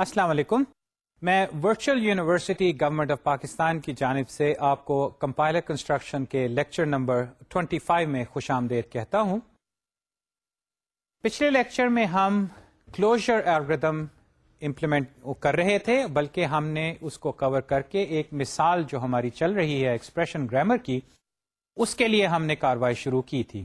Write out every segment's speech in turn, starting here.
السلام علیکم۔ میں virtual university government of Pakistan کی جانب سے آپ کو کمپائلر کنسٹرکشن کے لیکچر نمبر 25 میں خوش آمدید کہتا ہوں۔ پچھلے لیکچر میں ہم کلوجر الگریدم امپلیمنٹ کر رہے تھے، بلکہ ہم نے اس کو کور کر کے ایک مثال جو ہماری چل رہی ہے ایکسپریشن گرامر کی، اس کے لیے ہم نے کاروائی شروع کی تھی۔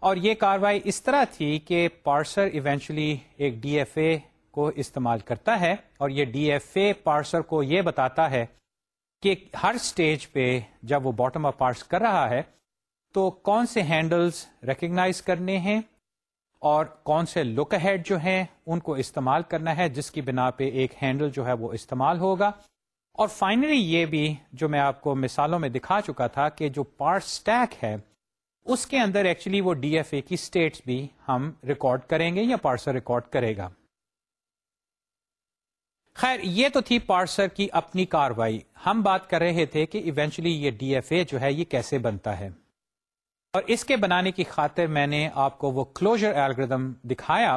اور یہ کاروائی اس طرح تھی کہ پارسر ایونچولی ایک ڈی ایف اے کو استعمال کرتا ہے اور یہ ڈی ایف اے پارسر کو یہ بتاتا ہے کہ ہر سٹیج پہ جب وہ باٹم آف پارس کر رہا ہے، تو کون سے ہینڈلز ریکگنائز کرنے ہیں اور کون سے لک ہیڈ جو ہیں، ان کو استعمال کرنا ہے، جس کی بنا پہ ایک ہینڈل جو ہے وہ استعمال ہوگا۔ اور فائنلی یہ بھی جو میں آپ کو مثالوں میں دکھا چکا تھا کہ جو پارٹ اسٹیک ہے، اس کے اندر ایکچولی وہ ڈی ایف اے کی اسٹیٹس بھی ہم ریکارڈ کریں گے یا پارسر ریکارڈ کرے گا۔ خیر، یہ تو تھی پارسر کی اپنی کاروائی۔ ہم بات کر رہے تھے کہ ایونچولی یہ ڈی ایف اے جو ہے، یہ کیسے بنتا ہے۔ اور اس کے بنانے کی خاطر میں نے آپ کو وہ کلوجر الگریدم دکھایا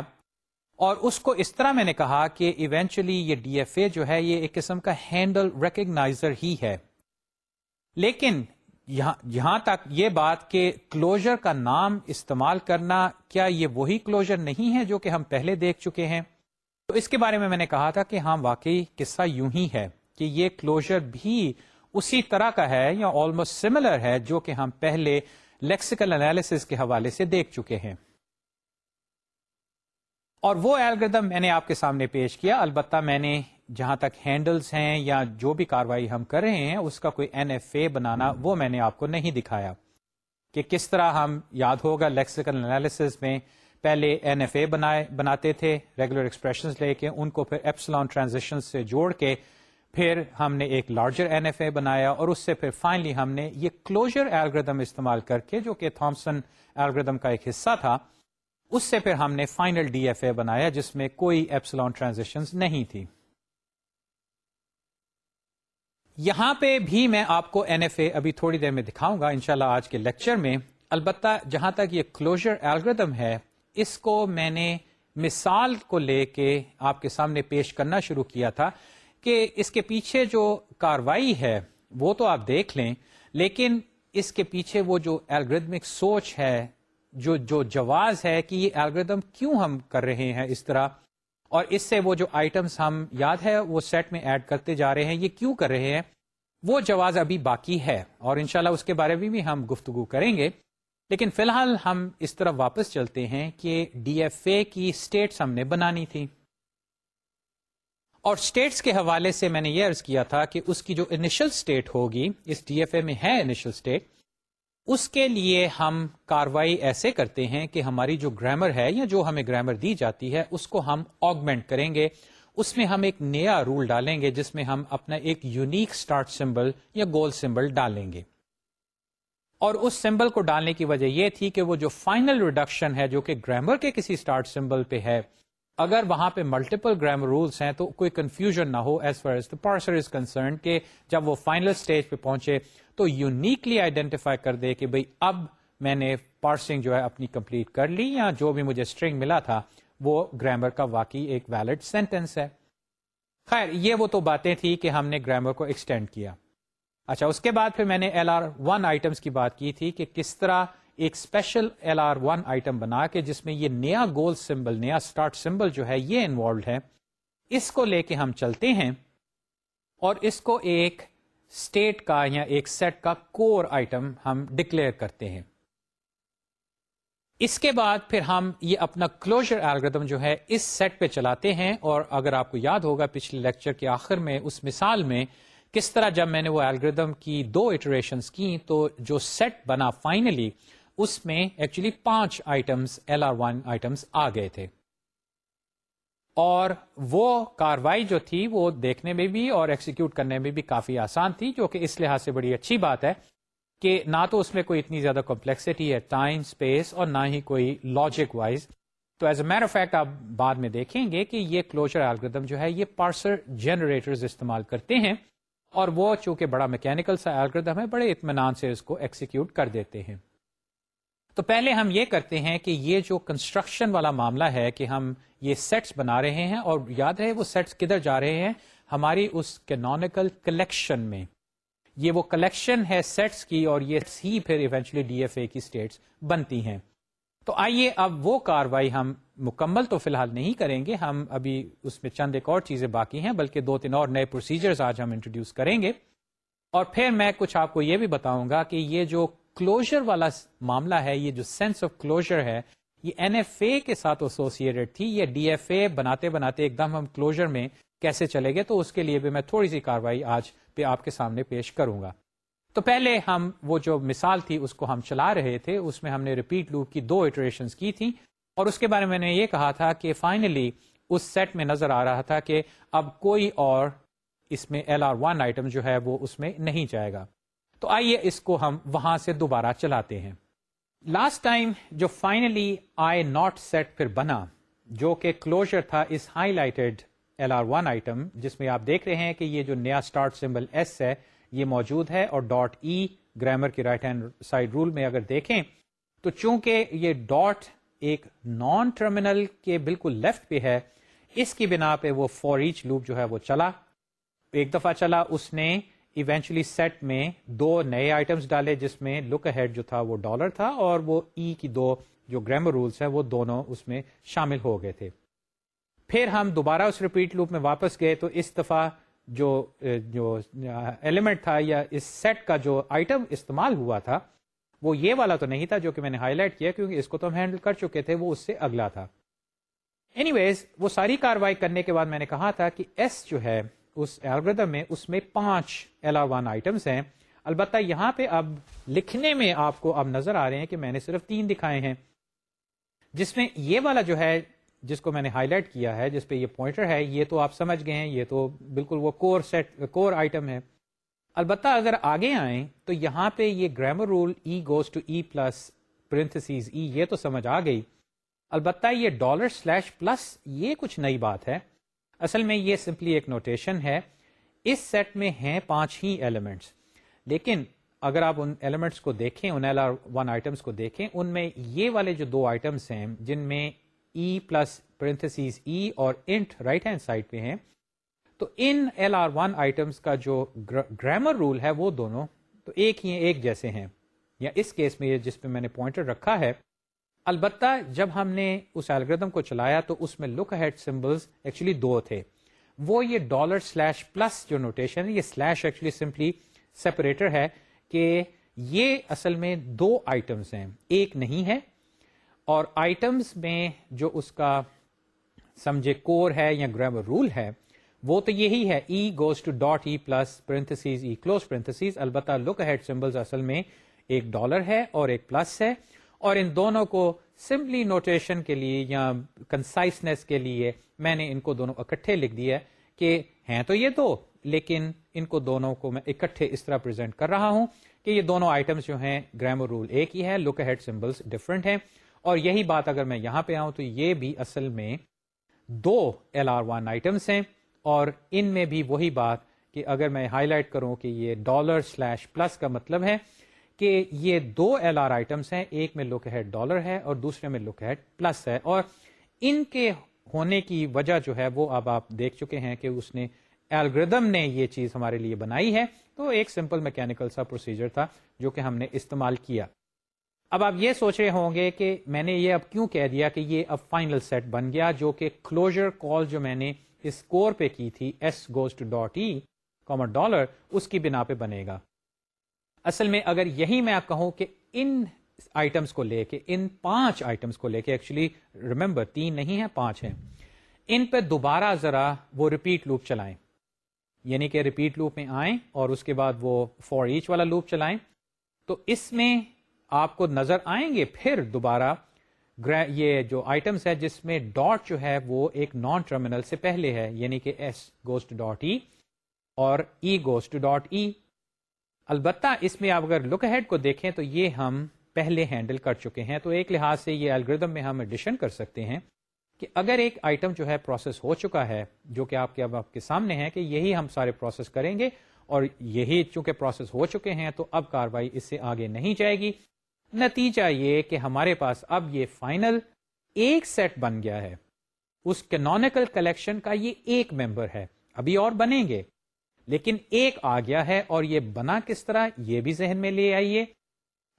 اور اس کو اس طرح میں نے کہا کہ ایونچولی یہ ڈی ایف اے جو ہے، یہ ایک قسم کا ہینڈل ریکگنائزر ہی ہے۔ لیکن یہاں تک یہ بات کہ کلوجر کا نام استعمال کرنا، کیا یہ وہی کلوجر نہیں ہے جو کہ ہم پہلے دیکھ چکے ہیں؟ تو اس کے بارے میں میں نے کہا تھا کہ ہاں واقعی قصہ یوں ہی ہے کہ یہ کلوجر بھی اسی طرح کا ہے یا آلموسٹ سملر ہے جو کہ ہم پہلے لیکسیکل انالیس کے حوالے سے دیکھ چکے ہیں۔ اور وہ الگریدم میں نے آپ کے سامنے پیش کیا۔ البتہ میں نے جہاں تک ہینڈلز ہیں یا جو بھی کاروائی ہم کر رہے ہیں، اس کا کوئی این ایف اے بنانا وہ میں نے آپ کو نہیں دکھایا کہ کس طرح ہم یاد ہوگا لیکسیکل انالیس میں پہلے این ایف اے بنائے بناتے تھے ریگولر ایکسپریشن لے کے، ان کو پھر ایپسلان ٹرانزیکشن سے جوڑ کے پھر ہم نے ایک لارجر این ایف اے بنایا اور اس سے پھر فائنلی ہم نے یہ کلوجر الگریدم استعمال کر کے، جو کہ تھامسن الگریدم کا ایک حصہ تھا، اس سے پھر ہم نے فائنل ڈی ایف اے بنایا، جس میں کوئی ایپسلون ٹرانزیکشن نہیں تھی۔ یہاں پہ بھی میں آپ کو این ایف اے ابھی تھوڑی دیر میں دکھاؤں گا، انشاءاللہ آج کے لیکچر میں۔ البتہ جہاں تک یہ کلوجر الگریدم ہے اس کو میں نے مثال کو لے کے آپ کے سامنے پیش کرنا شروع کیا تھا کہ اس کے پیچھے جو کاروائی ہے، وہ تو آپ دیکھ لیں، لیکن اس کے پیچھے وہ جو الگریدمک سوچ ہے، جو جو جواز ہے کہ یہ الگریدم کیوں ہم کر رہے ہیں اس طرح، اور اس سے وہ جو آئٹمس ہم، یاد ہے، وہ سیٹ میں ایڈ کرتے جا رہے ہیں، یہ کیوں کر رہے ہیں، وہ جواز ابھی باقی ہے، اور انشاءاللہ اس کے بارے میں بھی ہم گفتگو کریں گے۔ لیکن فی الحال ہم اس طرح واپس چلتے ہیں کہ ڈی ایف اے کی اسٹیٹس ہم نے بنانی تھی۔ اور اسٹیٹس کے حوالے سے میں نے یہ عرض کیا تھا کہ اس کی جو انیشل اسٹیٹ ہوگی، اس ڈی ایف اے میں ہے انیشل اسٹیٹ، اس کے لیے ہم کاروائی ایسے کرتے ہیں کہ ہماری جو گرامر ہے یا جو ہمیں گرامر دی جاتی ہے، اس کو ہم آگمنٹ کریں گے۔ اس میں ہم ایک نیا رول ڈالیں گے جس میں ہم اپنا ایک یونیک اسٹارٹ سمبل یا گول سمبل ڈالیں گے۔ اور اس سمبل کو ڈالنے کی وجہ یہ تھی کہ وہ جو فائنل ریڈکشن ہے، جو کہ گرامر کے کسی اسٹارٹ سمبل پہ ہے، اگر وہاں پہ ملٹیپل گرامر رولس ہیں تو کوئی کنفیوژن نہ ہو as far as the parser is concern کہ جب وہ فائنل اسٹیج پہ پہنچے تو یونیکلی آئیڈینٹیفائی کر دے کہ بھئی اب میں نے پارسنگ جو ہے اپنی کمپلیٹ کر لی یا جو بھی مجھے اسٹرنگ ملا تھا، وہ گرامر کا واقعی ایک ویلڈ سینٹینس ہے۔ خیر، یہ وہ تو باتیں تھی کہ ہم نے گرامر کو ایکسٹینڈ کیا۔ اچھا اس کے بعد پھر میں نے ایل آر ون آئٹمس کی بات کی تھی کہ کس طرح ایک special L R one item بنا کے جس میں یہ نیا گول سمبل نیا اسٹارٹ سمبل جو ہے، یہ انوالوڈ ہے۔ اس کو لے کے ہم چلتے ہیں اور اس کو ایک اسٹیٹ کا یا ایک سیٹ کا کور آئٹم ہم ڈکلیئر کرتے ہیں۔ اس کے بعد پھر ہم یہ اپنا کلوجر الگریدم جو ہے، اس سیٹ پہ چلاتے ہیں اور اگر آپ کو یاد ہوگا، پچھلے لیکچر کے آخر میں، اس مثال میں کس طرح جب میں نے وہ الگریدم کی دو اٹریشنس کی تو جو سیٹ بنا فائنلی اس میں ایکچولی پانچ items L R one items آ گئے تھے۔ اور وہ کاروائی جو تھی وہ دیکھنے میں بھی اور ایکسیکیوٹ کرنے میں بھی کافی آسان تھی، جو کہ اس لحاظ سے بڑی اچھی بات ہے کہ نہ تو اس میں کوئی اتنی زیادہ کمپلیکسٹی ہے ٹائم اسپیس اور نہ ہی کوئی لاجک وائز تو as a matter of fact آپ بعد میں دیکھیں گے کہ یہ کلوجر الگریدم جو ہے، یہ پارسر جنریٹر استعمال کرتے ہیں۔ اور وہ چونکہ بڑا میکینکل سا الگریدم ہے، بڑے اطمینان سے اس کو ایکسیکیوٹ کر دیتے ہیں۔ تو پہلے ہم یہ کرتے ہیں کہ یہ جو کنسٹرکشن والا معاملہ ہے کہ ہم یہ سیٹس بنا رہے ہیں اور یاد رہے وہ سیٹس کدھر جا رہے ہیں؟ ہماری اس کینونیکل کلیکشن میں۔ یہ وہ کلیکشن ہے سیٹس کی اور یہ ہی پھر ایونچولی ڈی ایف اے کی اسٹیٹس بنتی ہیں۔ تو آئیے اب وہ کاروائی ہم مکمل تو فی الحال نہیں کریں گے۔ ہم ابھی اس میں چند ایک اور چیزیں باقی ہیں، بلکہ دو تین اور نئے پروسیجرز آج ہم انٹروڈیوس کریں گے۔ اور پھر میں کچھ آپ کو یہ بھی بتاؤں گا کہ یہ جو کلوجر والا معاملہ ہے، یہ جو سینس آف کلوجر ہے، یہ این ایف اے کے ساتھ ایسوسیڈ تھی۔ یہ ڈی ایف اے بناتے بناتے ایک دم ہم کلوجر میں کیسے چلے گئے، تو اس کے لیے بھی میں تھوڑی سی کاروائی آج پہ آپ کے سامنے پیش کروں گا۔ تو پہلے ہم وہ جو مثال تھی اس کو ہم چلا رہے تھے، اس میں ہم نے ریپیٹ لوپ کی دو ایٹریشن کی تھی اور اس کے بارے میں نے یہ کہا تھا کہ فائنلی اس سیٹ میں نظر آ رہا تھا کہ اب کوئی اور اس میں ایل آر ون آئٹم جو ہے وہ اس میں نہیں جائے گا۔ تو آئیے اس کو ہم وہاں سے دوبارہ چلاتے ہیں۔ لاسٹ ٹائم جو فائنلی آئی ناٹ سیٹ پھر بنا، جو کہ کلوجر تھا اس highlighted L R one item جس میں آپ دیکھ رہے ہیں کہ یہ جو نیا اسٹارٹ سمبل ایس ہے یہ موجود ہے اور ڈاٹ ای گرامر کی رائٹ ہینڈ سائڈ رول میں اگر دیکھیں تو چونکہ یہ ڈاٹ ایک نان ٹرمینل کے بالکل لیفٹ پہ ہے، اس کی بنا پہ وہ فور ایچ لوپ جو ہے وہ چلا۔ ایک دفعہ چلا، اس نے ایونچولی سیٹ میں دو نئے آئٹمس ڈالے جس میں لک ہیڈ جو تھا وہ ڈالر تھا اور وہ ای e کی دو جو گرامر رولس ہیں وہ دونوں اس میں شامل ہو گئے تھے۔ پھر ہم دوبارہ اس ریپیٹ لوپ میں واپس گئے تو اس دفعہ جو جو ایلیمنٹ تھا یا اس سیٹ کا جو آئٹم استعمال ہوا تھا، وہ یہ والا تو نہیں تھا جو کہ میں نے ہائی لائٹ کیا کیونکہ اس کو تو ہم ہینڈل کر چکے تھے، وہ اس سے اگلا تھا۔ اینی ویز وہ ساری کاروائی کرنے کے بعد میں نے کہا تھا کہ ایس جو ہے، اس ایلگردم میں اس میں پانچ ایل آر ون آئٹمس ہیں۔ البتہ یہاں پہ اب لکھنے میں آپ کو اب نظر آ رہے ہیں کہ میں نے صرف تین دکھائے ہیں۔ جس میں یہ والا جو ہے جس کو میں نے ہائی لائٹ کیا ہے، جس پہ یہ پوائنٹر ہے، یہ تو آپ سمجھ گئے ہیں، یہ تو بالکل وہ کور سیٹ کور آئٹم ہے۔ البتہ اگر آگے آئیں تو یہاں پہ یہ grammar rule E goes to E plus parentheses E یہ تو سمجھ آ گئی۔ البتہ یہ ڈالر سلیش پلس یہ کچھ نئی بات ہے۔ اصل میں یہ سمپلی ایک نوٹیشن ہے۔ اس سیٹ میں ہیں پانچ ہی ایلیمنٹس لیکن اگر آپ ان ایلیمنٹس کو دیکھیں، ان ایل آر ون آئٹمس کو دیکھیں، ان میں یہ والے جو دو آئٹمس ہیں، جن میں ای پلس پرنتھسیز ای اور انٹ رائٹ ہینڈ سائڈ پہ ہیں۔ تو ان ایل آر ون آئٹمس کا جو گرامر رول ہے وہ دونوں تو ایک ہی ایک جیسے ہیں۔ یا اس کیس میں جس پہ میں نے پوائنٹر رکھا ہے، البتہ جب ہم نے اس الگریدم کو چلایا تو اس میں لک ہیڈ سمبلس ایکچولی دو تھے۔ وہ یہ ڈالر سلیش پلس جو نوٹیشن ہے، یہ سلیش ایکچولی سمپلی سیپریٹر ہے کہ یہ اصل میں دو آئٹمس ہیں۔ ایک نہیں ہے اور آئٹمس میں جو اس کا سمجھے کور ہے یا گرامر رول ہے، وہ تو یہی ہے E goes to dot E plus parentheses E close parentheses البتہ لک ہیڈ سمبلز اصل میں ایک ڈالر ہے اور ایک پلس ہے اور ان دونوں کو سمپلی نوٹیشن کے لیے یا کنسائسنیس کے لیے میں نے ان کو دونوں اکٹھے لکھ دیا کہ ہیں تو یہ دو، لیکن ان کو دونوں کو میں اکٹھے اس طرح پرزینٹ کر رہا ہوں کہ یہ دونوں آئٹمس جو ہیں گرامر رول ایک ہی ہے لک ہیڈ سمبلس ڈفرنٹ ہیں۔ اور یہی بات اگر میں یہاں پہ آؤں تو یہ بھی اصل میں دو ایل آر ون آئٹمس ہیں اور ان میں بھی وہی بات کہ اگر میں ہائی لائٹ کروں کہ یہ ڈالر سلیش پلس کا مطلب ہے کہ یہ دو ایل آر آئٹمس ہیں، ایک میں لک ہیڈ ڈالر ہے اور دوسرے میں لک ہیڈ پلس ہے۔ اور ان کے ہونے کی وجہ جو ہے وہ اب آپ دیکھ چکے ہیں کہ اس نے الگریدم نے یہ چیز ہمارے لیے بنائی ہے۔ تو ایک سمپل میکینکل سا پروسیجر تھا جو کہ ہم نے استعمال کیا۔ اب آپ یہ سوچ رہے ہوں گے کہ میں نے یہ اب کیوں کہہ دیا کہ یہ اب فائنل سیٹ بن گیا جو کہ کلوجر کال جو میں نے اس کور پہ کی تھی S goes to dot E comma dollar اس کی بنا پہ بنے گا۔ اصل میں اگر یہی میں آپ کہوں کہ ان آئٹمس کو لے کے، ان پانچ آئٹمس کو لے کے ایکچولی ریمبر تین نہیں ہے پانچ ہیں۔ ان پہ دوبارہ ذرا وہ ریپیٹ لوپ چلائیں۔ یعنی کہ ریپیٹ لوپ میں آئیں اور اس کے بعد وہ فور ایچ والا لوپ چلائیں۔ تو اس میں آپ کو نظر آئیں گے، پھر دوبارہ یہ جو آئٹمس ہے جس میں ڈاٹ جو ہے، وہ ایک نان ٹرمینل سے پہلے ہے یعنی کہ ایس گوسٹ ڈاٹ ای اور ای گوسٹ ڈاٹ ای البتہ اس میں آپ اگر لک ہیڈ کو دیکھیں تو یہ ہم پہلے ہینڈل کر چکے ہیں۔ تو ایک لحاظ سے یہ الگریدم میں ہم ایڈیشن کر سکتے ہیں کہ اگر ایک آئٹم جو ہے پروسیس ہو چکا ہے، جو کہ آپ کے اب آپ کے سامنے ہے کہ یہی ہم سارے پروسیس کریں گے اور یہی چونکہ پروسیس ہو چکے ہیں، تو اب کاروائی اس سے آگے نہیں جائے گی۔ نتیجہ یہ کہ ہمارے پاس اب یہ فائنل ایک سیٹ بن گیا ہے۔ اس کینونیکل کلیکشن کا یہ ایک ممبر ہے۔ ابھی اور بنیں گے۔ لیکن ایک آ گیا ہے اور یہ بنا کس طرح یہ بھی ذہن میں لے آئیے۔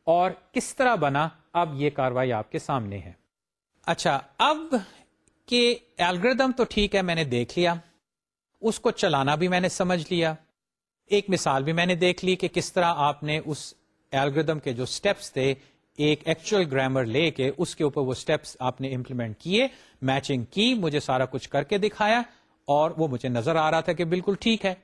اور کس طرح بنا اب یہ کاروائی آپ کے سامنے ہے۔ اچھا اب کہ الگریدم تو ٹھیک ہے، میں نے دیکھ لیا۔ اس کو چلانا بھی میں نے سمجھ لیا۔ ایک مثال بھی میں نے دیکھ لی کہ کس طرح آپ نے اس الگریدم کے جو سٹیپس تھے، ایک ایکچوئل گرامر لے کے اس کے اوپر وہ سٹیپس آپ نے امپلیمنٹ کیے میچنگ کی، مجھے سارا کچھ کر کے دکھایا اور وہ مجھے نظر آ رہا تھا کہ بالکل ٹھیک ہے۔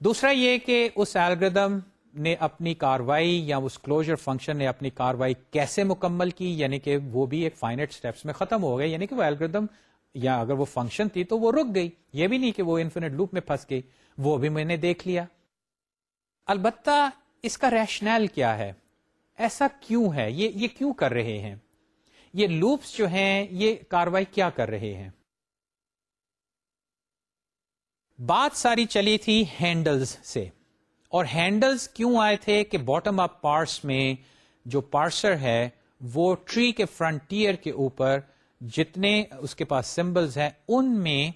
دوسرا یہ کہ اس الگریدم نے اپنی کاروائی یا اس کلوجر فنکشن نے اپنی کاروائی کیسے مکمل کی یعنی کہ وہ بھی ایک فائنٹ سٹیپس میں ختم ہو گئے یعنی کہ وہ الگریدم یا اگر وہ فنکشن تھی تو وہ رک گئی۔ یہ بھی نہیں کہ وہ انفینٹ لوپ میں پھنس گئی، وہ بھی میں نے دیکھ لیا۔ البتہ اس کا ریشنل کیا ہے؟ ایسا کیوں ہے؟ یہ یہ کیوں کر رہے ہیں؟ یہ لوپس جو ہیں، یہ کاروائی کیا کر رہے ہیں؟ بات ساری چلی تھی ہینڈلز سے۔ اور ہینڈلز کیوں آئے تھے کہ باٹم اپ پارٹس میں جو پارسر ہے، وہ ٹری کے فرنٹیئر کے اوپر جتنے اس کے پاس سمبلز ہیں، ان میں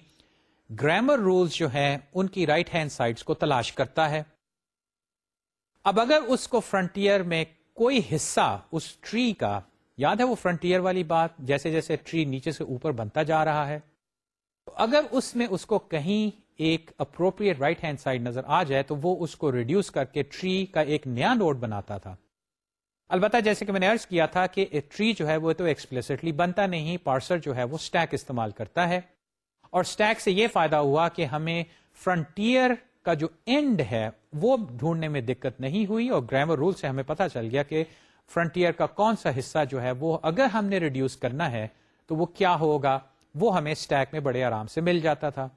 گرامر رولز جو ہیں، ان کی رائٹ ہینڈ سائڈس کو تلاش کرتا ہے۔ اب اگر اس کو فرنٹیئر میں کوئی حصہ اس ٹری کا، یاد ہے وہ فرنٹیئر والی بات، جیسے جیسے ٹری نیچے سے اوپر بنتا جا رہا ہے، تو اگر اس میں اس کو کہیں ایک اپروپریٹ رائٹ ہینڈ سائڈ نظر آ جائے، تو وہ اس کو ریڈیوس کر کے ٹری کا ایک نیا نوڈ بناتا تھا۔ البتہ جیسے کہ میں نے ارض کیا تھا کہ ٹری جو ہے وہ تو ایکسپلسٹلی بنتا نہیں پارسر جو ہے وہ اسٹیک استعمال کرتا ہے۔ اور اسٹیک سے یہ فائدہ ہوا کہ ہمیں فرنٹیئر کا جو اینڈ ہے، وہ ڈھونڈنے میں دقت نہیں ہوئی اور گرامر رول سے ہمیں پتا چل گیا کہ فرنٹیئر کا کون سا حصہ جو ہے وہ اگر ہم نے ریڈیوس کرنا ہے تو وہ کیا ہوگا؟ وہ ہمیں اسٹیک میں بڑے آرام سے مل جاتا تھا۔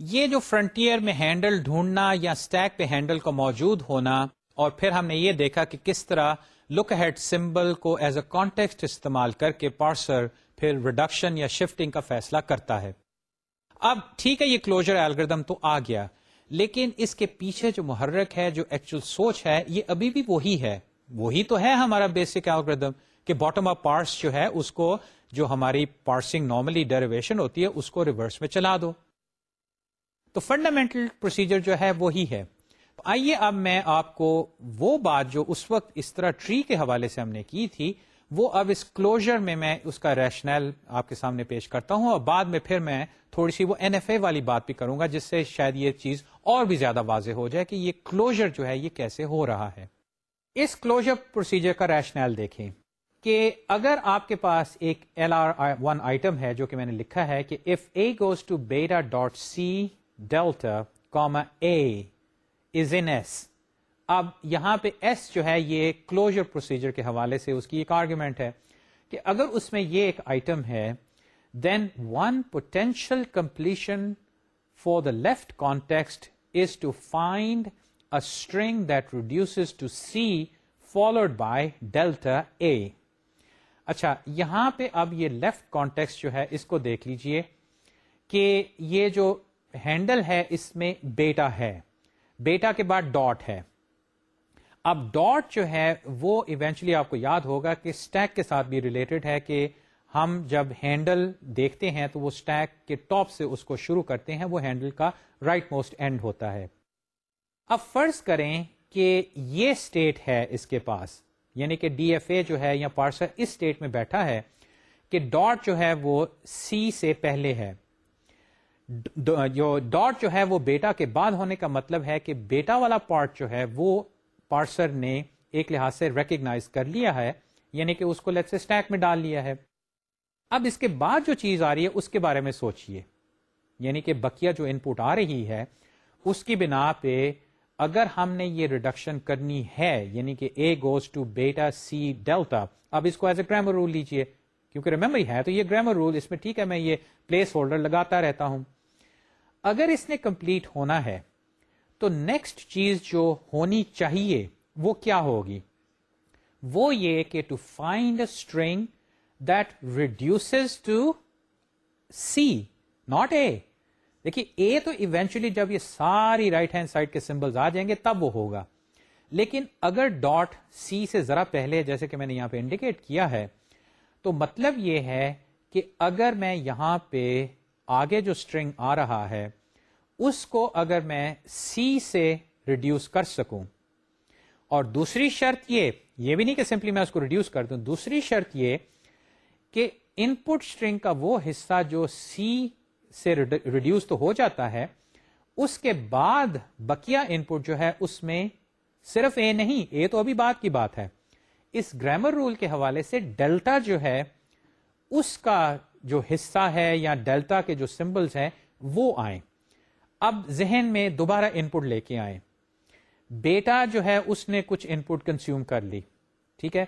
یہ جو فرنٹیئر میں ہینڈل ڈھونڈنا یا اسٹیک پہ ہینڈل کا موجود ہونا اور پھر ہم نے یہ دیکھا کہ کس طرح لک ہیڈ سمبل کو ایز اے کانٹیکسٹ استعمال کر کے پارسر پھر ریڈکشن یا شفٹنگ کا فیصلہ کرتا ہے۔ اب ٹھیک ہے، یہ کلوجر ایلگردم تو آ گیا۔ لیکن اس کے پیچھے جو محرک ہے، جو ایکچوئل سوچ ہے، یہ ابھی بھی وہی ہے۔ وہی تو ہے ہمارا بیسک ایلگردم کہ باٹم آف پارٹس جو ہے، اس کو جو ہماری پارسنگ نارملی ڈیریویشن ہوتی ہے، اس کو ریورس میں چلا دو۔ تو فنڈامنٹل پروسیجر جو ہے، وہی ہے۔ آئیے اب میں آپ کو وہ بات جو اس وقت اس طرح ٹری کے حوالے سے ہم نے کی تھی وہ اب اس کلوجر میں میں اس کا ریشنل آپ کے سامنے پیش کرتا ہوں اور بعد میں پھر میں تھوڑی سی وہ این ایف اے والی بات بھی کروں گا، جس سے شاید یہ چیز اور بھی زیادہ واضح ہو جائے کہ یہ کلوجر جو ہے یہ کیسے ہو رہا ہے۔ اس کلوجر پروسیجر کا ریشنل دیکھیں کہ اگر آپ کے پاس ایک ایل آر ون آئٹم ہے جو کہ میں نے لکھا ہے کہ if A goes to beta dot C delta comma A is in S اب یہاں پہ ایس جو ہے یہ کلوجر پروسیجر کے حوالے سے اس کی ایک آرگومنٹ ہے کہ اگر اس میں یہ ایک آئٹم ہے then one potential completion for the left context is to find a string that reduces to C followed by delta A اچھا یہاں پہ اب یہ لیفٹ کانٹیکس جو ہے، اس کو دیکھ لیجیے کہ یہ جو ہینڈل ہے، اس میں بیٹا ہے۔ بیٹا کے بعد ڈاٹ ہے۔ اب ڈاٹ جو ہے وہ ایونچولی آپ کو یاد ہوگا کہ اسٹیک کے ساتھ بھی ریلیٹڈ ہے کہ ہم جب ہینڈل دیکھتے ہیں تو وہ اسٹیک کے ٹاپ سے اس کو شروع کرتے ہیں، وہ ہینڈل کا رائٹ موسٹ اینڈ ہوتا ہے۔ اب فرض کریں کہ یہ اسٹیٹ ہے اس کے پاس یعنی کہ ڈی ایف اے جو ہے یا پارسل اس اسٹیٹ میں بیٹھا ہے کہ ڈاٹ جو ہے وہ سی سے پہلے ہے۔ جو ڈاٹ جو ہے وہ بیٹا کے بعد ہونے کا مطلب ہے کہ بیٹا والا پارٹ جو ہے وہ پارسر نے ایک لحاظ سے ریکگنائز کر لیا ہے یعنی کہ اس کو لیٹ سے اسٹیک میں ڈال لیا ہے۔ اب اس کے بعد جو چیز آ رہی ہے، اس کے بارے میں سوچئے۔ یعنی کہ بکیا جو ان پٹ آ رہی ہے، اس کی بنا پہ اگر ہم نے یہ ریڈکشن کرنی ہے یعنی کہ A goes to beta C delta اب اس کو ایز اے گرامر رول لیجیے کیونکہ ریمبر ہے، تو یہ گرامر رول اس میں ٹھیک ہے، میں یہ پلیس ہولڈر لگاتا رہتا ہوں۔ اگر اس نے کمپلیٹ ہونا ہے تو نیکسٹ چیز جو ہونی چاہیے، وہ کیا ہوگی؟ وہ یہ کہ to find a string that reduces to C not a دیکھیے اے تو ایونچولی جب یہ ساری رائٹ ہینڈ سائڈ کے سمبلز آ جائیں گے، تب وہ ہوگا۔ لیکن اگر ڈاٹ سی سے ذرا پہلے، جیسے کہ میں نے یہاں پہ انڈیکیٹ کیا ہے، تو مطلب یہ ہے کہ اگر میں یہاں پہ آگے جو اسٹرنگ آ رہا ہے اس کو اگر میں سی سے ریڈیوس کر سکوں۔ اور دوسری شرط یہ یہ بھی نہیں کہ سمپلی میں اس کو ریڈیوس کر دوں۔ دوسری شرط یہ کہ ان پٹ اسٹرنگ کا وہ حصہ جو سی سے ریڈیوس تو ہو جاتا ہے، اس کے بعد بکیا ان پٹ جو ہے اس میں صرف اے نہیں اے تو ابھی بات کی بات ہے۔ اس گرامر رول کے حوالے سے ڈیلٹا جو ہے، اس کا جو حصہ ہے یا ڈیلٹا کے جو سمبلس ہیں، وہ آئیں۔ اب ذہن میں دوبارہ ان پٹ لے کے آئیں۔ بیٹا جو ہے، اس نے کچھ ان پٹ کنزیوم کر لی۔ ٹھیک ہے؟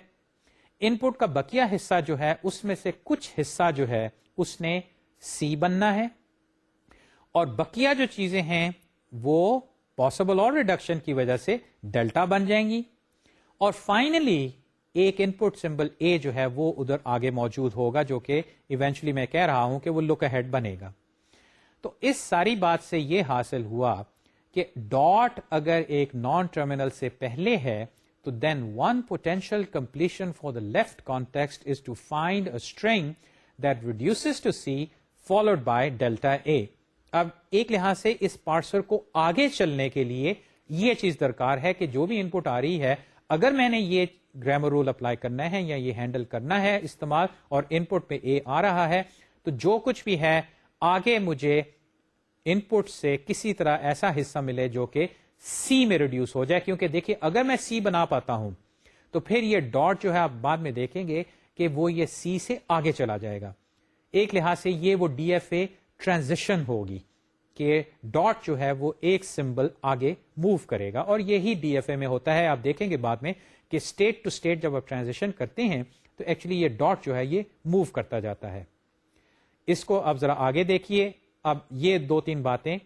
ان پٹ کا بکیا حصہ جو ہے، اس میں سے کچھ حصہ جو ہے، اس نے سی بننا ہے۔ اور بکیا جو چیزیں ہیں، وہ پاسبل اور ریڈکشن کی وجہ سے ڈیلٹا بن جائیں گی۔ اور فائنلی ایک ان پٹ سمبل اے جو ہے، وہ ادھر آگے موجود ہوگا، جو کہ ایونچلی میں کہہ رہا ہوں کہ وہ لک ہیڈ بنے گا۔ تو اس ساری بات سے یہ حاصل ہوا کہ ڈاٹ اگر ایک نان ٹرمینل سے پہلے ہے تو then one potential completion for the left context is to find a string that reduces to C followed by delta A. اب ایک لحاظ سے اس پارسر کو آگے چلنے کے لیے یہ چیز درکار ہے کہ جو بھی ان پٹ آ رہی ہے، اگر میں نے یہ گرامر رول اپلائی کرنا ہے یا یہ ہینڈل کرنا ہے استعمال اور ان پٹ پہ اے آ رہا ہے، تو جو کچھ بھی ہے، آگے مجھے ان پٹ سے کسی طرح ایسا حصہ ملے جو کہ سی میں ریڈیوس ہو جائے، کیونکہ دیکھیے، اگر میں سی بنا پاتا ہوں، تو پھر یہ ڈاٹ جو ہے آپ بعد میں دیکھیں گے کہ وہ یہ سی سے آگے چلا جائے گا۔ ایک لحاظ سے یہ وہ ڈی ایف اے ٹرانزیشن ہوگی کہ ڈاٹ جو ہے وہ ایک سمبل آگے موو کرے گا۔ اور یہی ڈی ایف اے میں ہوتا ہے۔ آپ دیکھیں گے بعد میں کہ اسٹیٹ ٹو اسٹیٹ جب آپ ٹرانزیکشن کرتے ہیں، تو ایکچولی یہ ڈاٹ جو ہے یہ موو کرتا جاتا ہے۔ اس کو اب ذرا آگے دیکھیے۔ اب یہ دو تین باتیں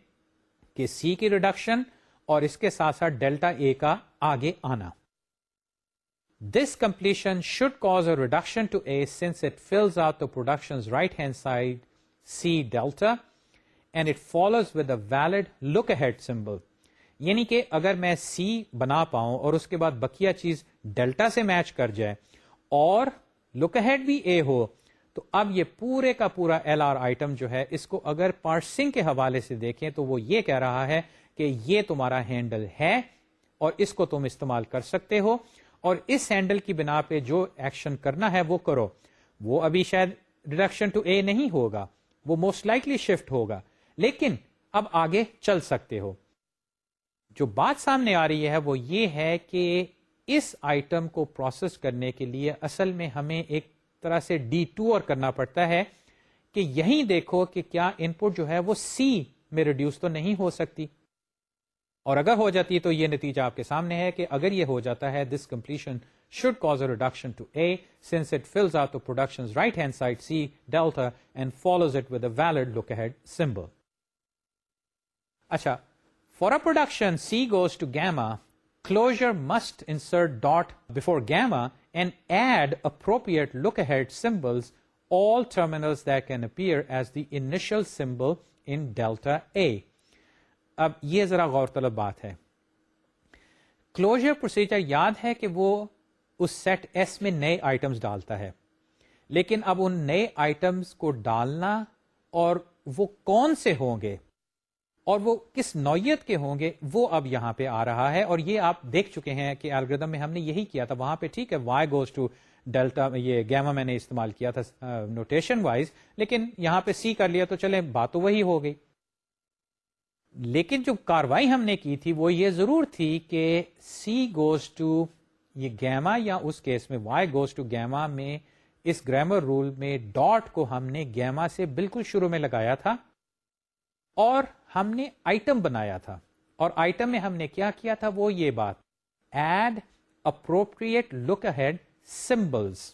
کہ سی کی ریڈکشن اور اس کے ساتھ ساتھ ڈیلٹا اے کا آگے آنا۔ This completion should cause a reduction to A since it fills out the production right hand side C delta and it follows with a valid look ahead symbol یعنی کہ اگر میں سی بنا پاؤں اور اس کے بعد بکیا چیز ڈیلٹا سے میچ کر جائے اور لک ہیڈ بھی اے ہو تو اب یہ پورے کا پورا ایل آر آئٹم جو ہے، اس کو اگر پارسنگ کے حوالے سے دیکھیں تو وہ یہ کہہ رہا ہے کہ یہ تمہارا ہینڈل ہے اور اس کو تم استعمال کر سکتے ہو اور اس ہینڈل کی بنا پہ جو ایکشن کرنا ہے وہ کرو۔ وہ ابھی شاید ریڈکشن ٹو اے نہیں ہوگا، وہ موسٹ لائکلی شفٹ ہوگا، لیکن اب آگے چل سکتے ہو۔ جو بات سامنے آ رہی ہے، وہ یہ ہے کہ اس آئٹم کو پروسیس کرنے کے لیے اصل میں ہمیں ایک طرح سے ڈی ٹو اور کرنا پڑتا ہے کہ یہی دیکھو کہ کیا ان پٹ جو ہے وہ سی میں ریڈیوس تو نہیں ہو سکتی۔ اور اگر ہو جاتی تو یہ نتیجہ آپ کے سامنے ہے کہ اگر یہ ہو جاتا ہے this completion should cause a reduction to A since it fills out production right hand side C delta and follows it with valid look ahead symbol اچھا for a production C goes to gamma closure must insert dot before gamma and add appropriate look ahead symbols all terminals that can appear as the initial symbol in delta A اب یہ ذرا غور طلب بات ہے۔ Closure procedure یاد ہے کہ وہ اس سیٹ ایس میں نئے آئٹمس ڈالتا ہے۔ لیکن اب ان نئے آئٹمس کو ڈالنا اور وہ کون سے ہوں گے؟ اور وہ کس نوعیت کے ہوں گے، وہ اب یہاں پہ آ رہا ہے اور یہ آپ دیکھ چکے ہیں کہ الگریدم میں ہم نے یہی کیا تھا۔ وہاں پہ ٹھیک ہے وائی گوز ٹو ڈیلٹا یہ گیما میں نے استعمال کیا تھا نوٹیشن وائز لیکن یہاں پہ سی کر لیا تو چلے بات تو وہی ہو گئی۔ لیکن جو کاروائی ہم نے کی تھی، وہ یہ ضرور تھی کہ سی گوز ٹو یہ گیما یا اس کیس میں وائی گوز ٹو گیما میں اس گرامر رول میں ڈاٹ کو ہم نے گیما سے بالکل شروع میں لگایا تھا۔ اور ہم نے آئٹم بنایا تھا اور آئٹم میں ہم نے کیا کیا تھا وہ یہ بات۔ Add appropriate look ahead symbols